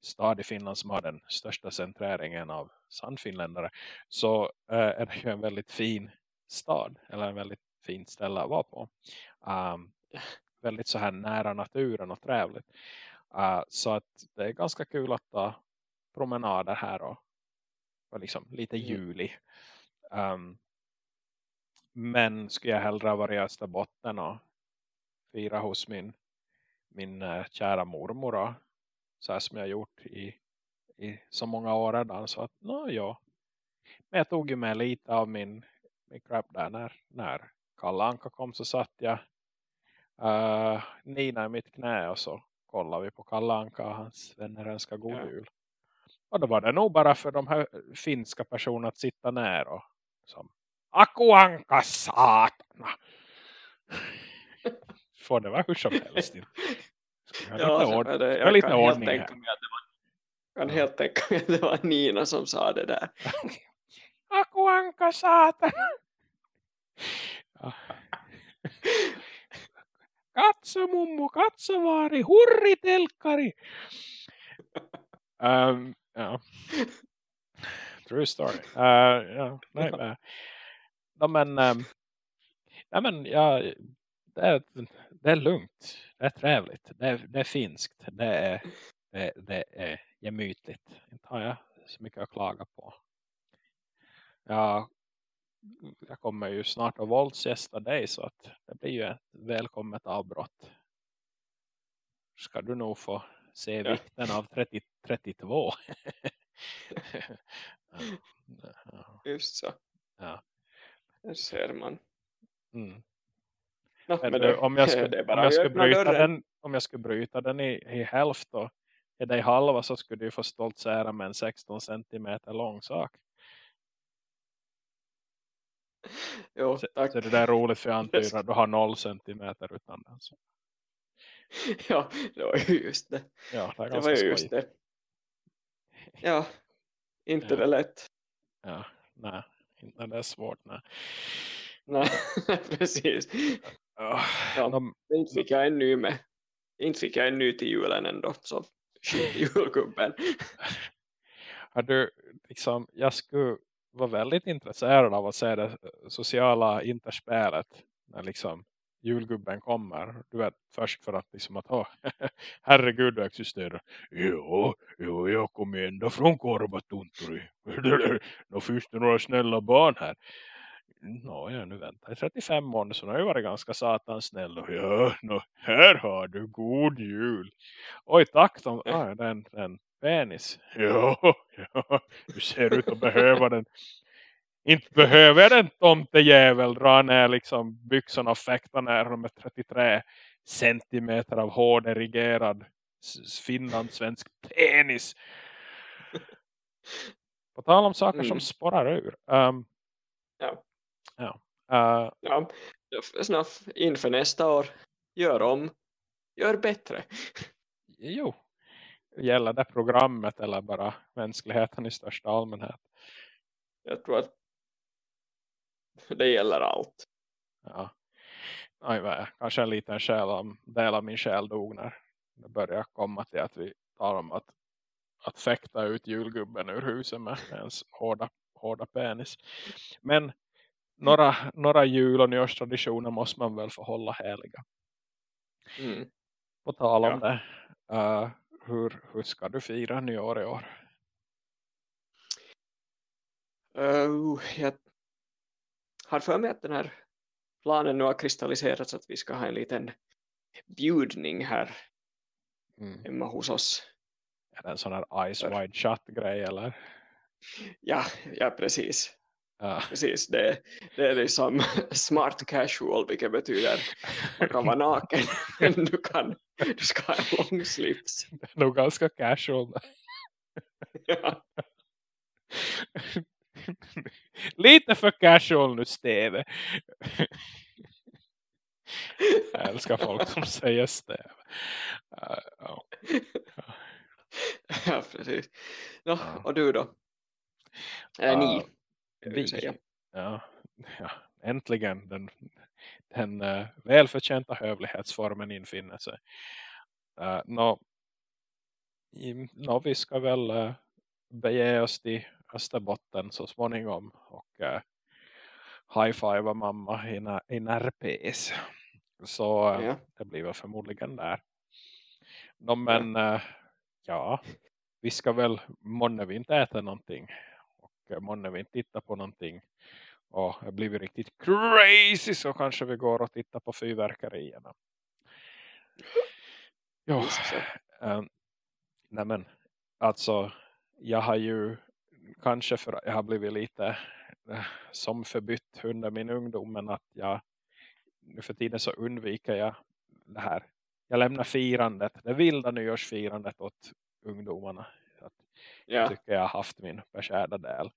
stad i Finland som har den största centreringen av sannfinländare så uh, är det ju en väldigt fin stad eller en väldigt fint ställe att vara på. Um, väldigt så här nära naturen och trevligt. Uh, så att det är ganska kul att ta promenader här och, och liksom lite Mm. juli. Um, men skulle jag hellre vara i Österbotten och fira hos min, min uh, kära mormor och så här som jag gjort i, i så många år redan. Så att, no, ja. Men jag tog ju med lite av min, min crap där när, när Kalle Anka kom så satt jag uh, Nina i mitt knä och så kollade vi på Kalle Anka och hans vänner önskar god Ja. jul. Och då var det nog bara för de här finska personerna att sitta nära och som Aku Anka satana! Får det vara hur som helst. Ska ha Ja, lite, ord, det, ha jag lite ordning här. tänka mig att det var, kan helt tänka mig att det var Nina som sa det där. Aku Anka satana! Ja. Katso mummo, katso vaari, hurri telkkari! Um, ja. True story. Uh, ja, nej, men, no, men, um, nej, men ja, det, är, det är lugnt. Det är trevligt. Det är, det är finskt. Det är, det, det är gemytligt. Inte har jag så mycket att klaga på. Ja, jag kommer ju snart att våldsgästa dig så att det blir ju ett välkommet avbrott. Ska du nog få se Ja. vikten av 30, 32. ja, Just så. ja. Där ser man. Mm. No, Men men det, om jag skulle, om jag bryta dörren. den om jag skulle bryta den i, i hälft och ge dig halva så skulle du få stoltsera med en 16 centimeter lång sak. Jo, Så, så det där är roligt för jag antyder att du har noll centimeter utan den. Så, Ja, det var ju just det. ja, det är Det var ju just det. Ja, inte Ja. det lätt. Ja, nej, inte det är svårt. Nej. Nej, precis. Oh, Ja. de, Inte fick jag en ny med. Inte fick jag en ny till julen ändå. Så julgubben. har du, liksom, jag skulle vara väldigt intresserad av att se det sociala interspelet när liksom julgubben kommer. Du vet, först för att liksom att, oh, herregud du existerar. Jo, jo, jag kommer ända från Korvatunturi. Nå finns det några snälla barn här. Nå, ja, nu väntar i 35 månader så har jag varit ganska satans snäll. Och ja, nå, här har du god jul. Oj, tack. De, ah, den, den penis. Ja, ja, du ser ut att behöva den inte behöver en tomtejävel dra ner liksom byxorna och fäkta ner dem med 33 centimeter av hård erigerad finlandssvensk penis. På tal om saker mm. som sporrar ur. Um, ja. Ja. Uh, ja. Snart inför nästa år. Gör om. Gör bättre. Jo. Gäller det programmet eller bara mänskligheten i största allmänhet? Jag tror att det gäller allt. Ja. Aj, kanske en liten själ om, del av min själ dog när det börjar komma till att vi tar om att, att fäkta ut julgubben ur huset med ens hårda, hårda penis. Men några, några jul- och nyårstraditioner måste man väl få hålla heliga. Mm. På tal om ja. det. Uh, hur, hur ska du fira nyår i år? Uh, jag har för mig att den här planen nu har kristalliserats att vi ska ha en liten bjudning här mm. hemma hos oss. Är det en sån här ice wide shut grej eller? Ja, ja precis. Ja. Precis, det, det är liksom smart casual vilket betyder man kan vara naken men du, kan, du ska ha en lång slips. Det är nog ganska casual. ja. Lite för casual nu Steve. Jag älskar folk som säger Steve. Uh, oh. Ja, precis. No, och du då? Äh, uh, ni. Vi. Ja, ja, äntligen den, den uh, välförtjänta hövlighetsformen infinner sig. Uh, no, no, vi ska väl uh, bege oss till Österbotten så småningom och uh, high-fiva mamma i, i närpes. Så uh, ja. det blir väl förmodligen där. No, men ja. Ja, vi ska väl månne vi inte äta någonting uh, månne vi inte titta på någonting och det blir riktigt crazy så kanske vi går och tittar på fyrverkerierna. Ja, äh, nej men alltså jag har ju kanske för jag har blivit lite eh, som förbytt under min ungdom men att jag nu för tiden så undviker jag det här. Jag lämnar firandet, det vilda nyårsfirandet åt ungdomarna. Ja. Tycker jag har haft min beskärda del.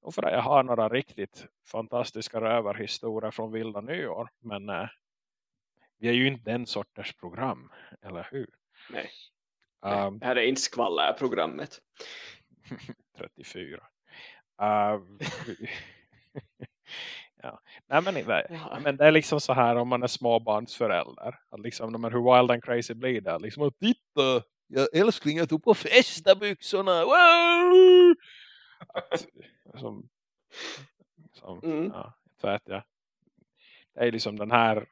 Och för att jag har några riktigt fantastiska rövarhistorier från vilda nyår. Men eh, vi är ju inte den sorters program, eller hur? Nej. Um, det här är inte skvallerprogrammet. 34. Uh, ja. Nej, men, ja. men det är liksom så här om man är småbarnsförälder. Att liksom, hur wild and crazy blir det? Liksom titta, jag älskling jag tog på festabyxorna. Wow! Att, som, som, mm. ja, vet jag. Det är liksom den här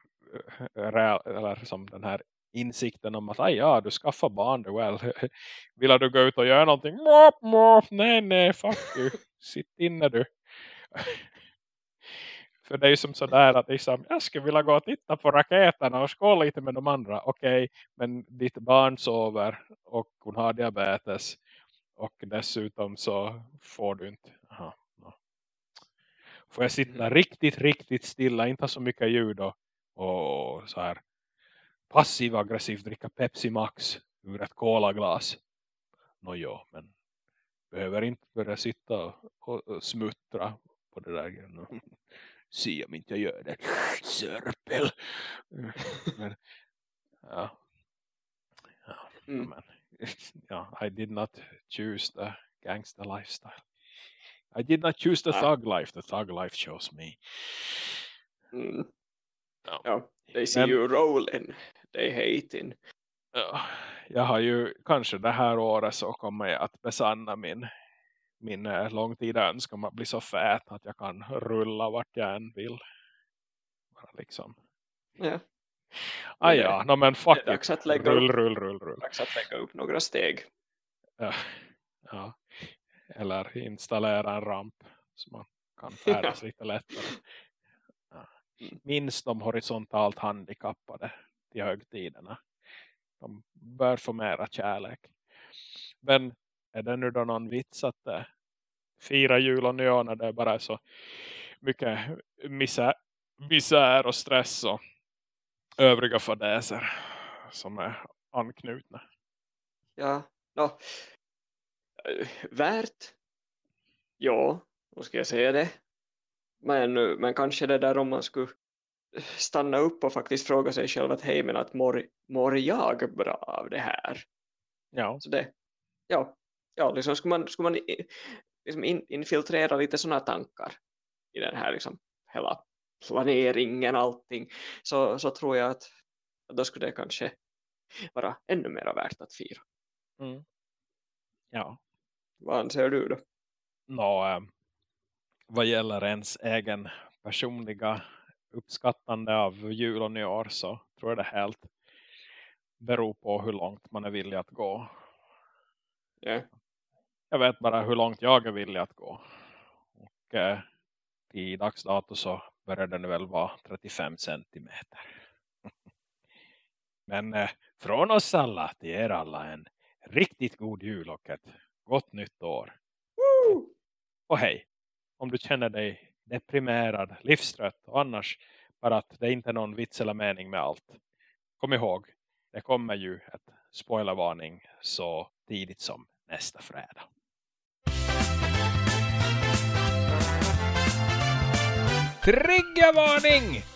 eh, eller som den här insikten om att ah, ja, du skaffar barn du väl. Vill du gå ut och göra någonting? Mop, mop. Nej, nej, fuck you. Sitt inne du. För det är ju som sådär att liksom, jag skulle vilja gå och titta på raketerna och skåla lite med de andra. Okej, okay, men ditt barn sover och hon har diabetes. Och dessutom så får du inte. Aha, no. Får jag sitta mm. riktigt, riktigt stilla. Inte ha så mycket ljud och, och så här passiv-aggressivt dricka Pepsi Max ur ett kolaglas. Nåjo, men behöver inte börja sitta och, och smuttra på det där. Se om inte jag gör det. Sörpel. Men, ja. Ja, mm. men, ja, I did not choose the gangster lifestyle. I did not choose the thug life. The thug life chose me. Mm. Ja. ja, they see men, you rolling they hating. Ja, jag har ju kanske det här året så kommer jag att besanna min, min eh, långtida önskan att bli så fät att jag kan rulla vart jag än vill. Bara liksom. Ja. Ah, ja, no, men fuck det dags att lägga rull, upp, rull, rull, rull. dags att lägga upp några steg. Ja. ja. Eller installera en ramp så man kan färdas lite lättare. Ja. Minns de horisontalt handikappade till högtiderna. De bör få mera kärlek. Men är det nu då någon vits att det fira jul och nyår när det bara är så mycket misär, misär och stress och övriga fadäser som är anknutna. Ja, no. värt. Ja, då ska jag säga det. Men, men kanske det där om man skulle stanna upp och faktiskt fråga sig själv att hej men att mår, mår jag bra av det här? Ja. Så det, ja, ja liksom skulle man, skulle man liksom in, infiltrera lite sådana tankar i den här liksom hela planeringen allting så, så tror jag att, att då skulle det kanske vara ännu mer värt att fira. Mm. Ja. Vad anser du då? Nå, äh, vad gäller ens egen personliga uppskattande av jul och nyår så tror jag det helt beror på hur långt man är villig att gå. Yeah. Jag vet bara hur långt jag är villig att gå. Och eh, i dags dato så börjar den väl vara 35 centimeter. Men eh, från oss alla till er alla en riktigt god jul och ett gott nytt år. Woo! Och hej, om du känner dig deprimerad, livstrött och annars bara att det inte är någon vits eller mening med allt. Kom ihåg, det kommer ju ett spoilervarning så tidigt som nästa fredag. Triggervarning!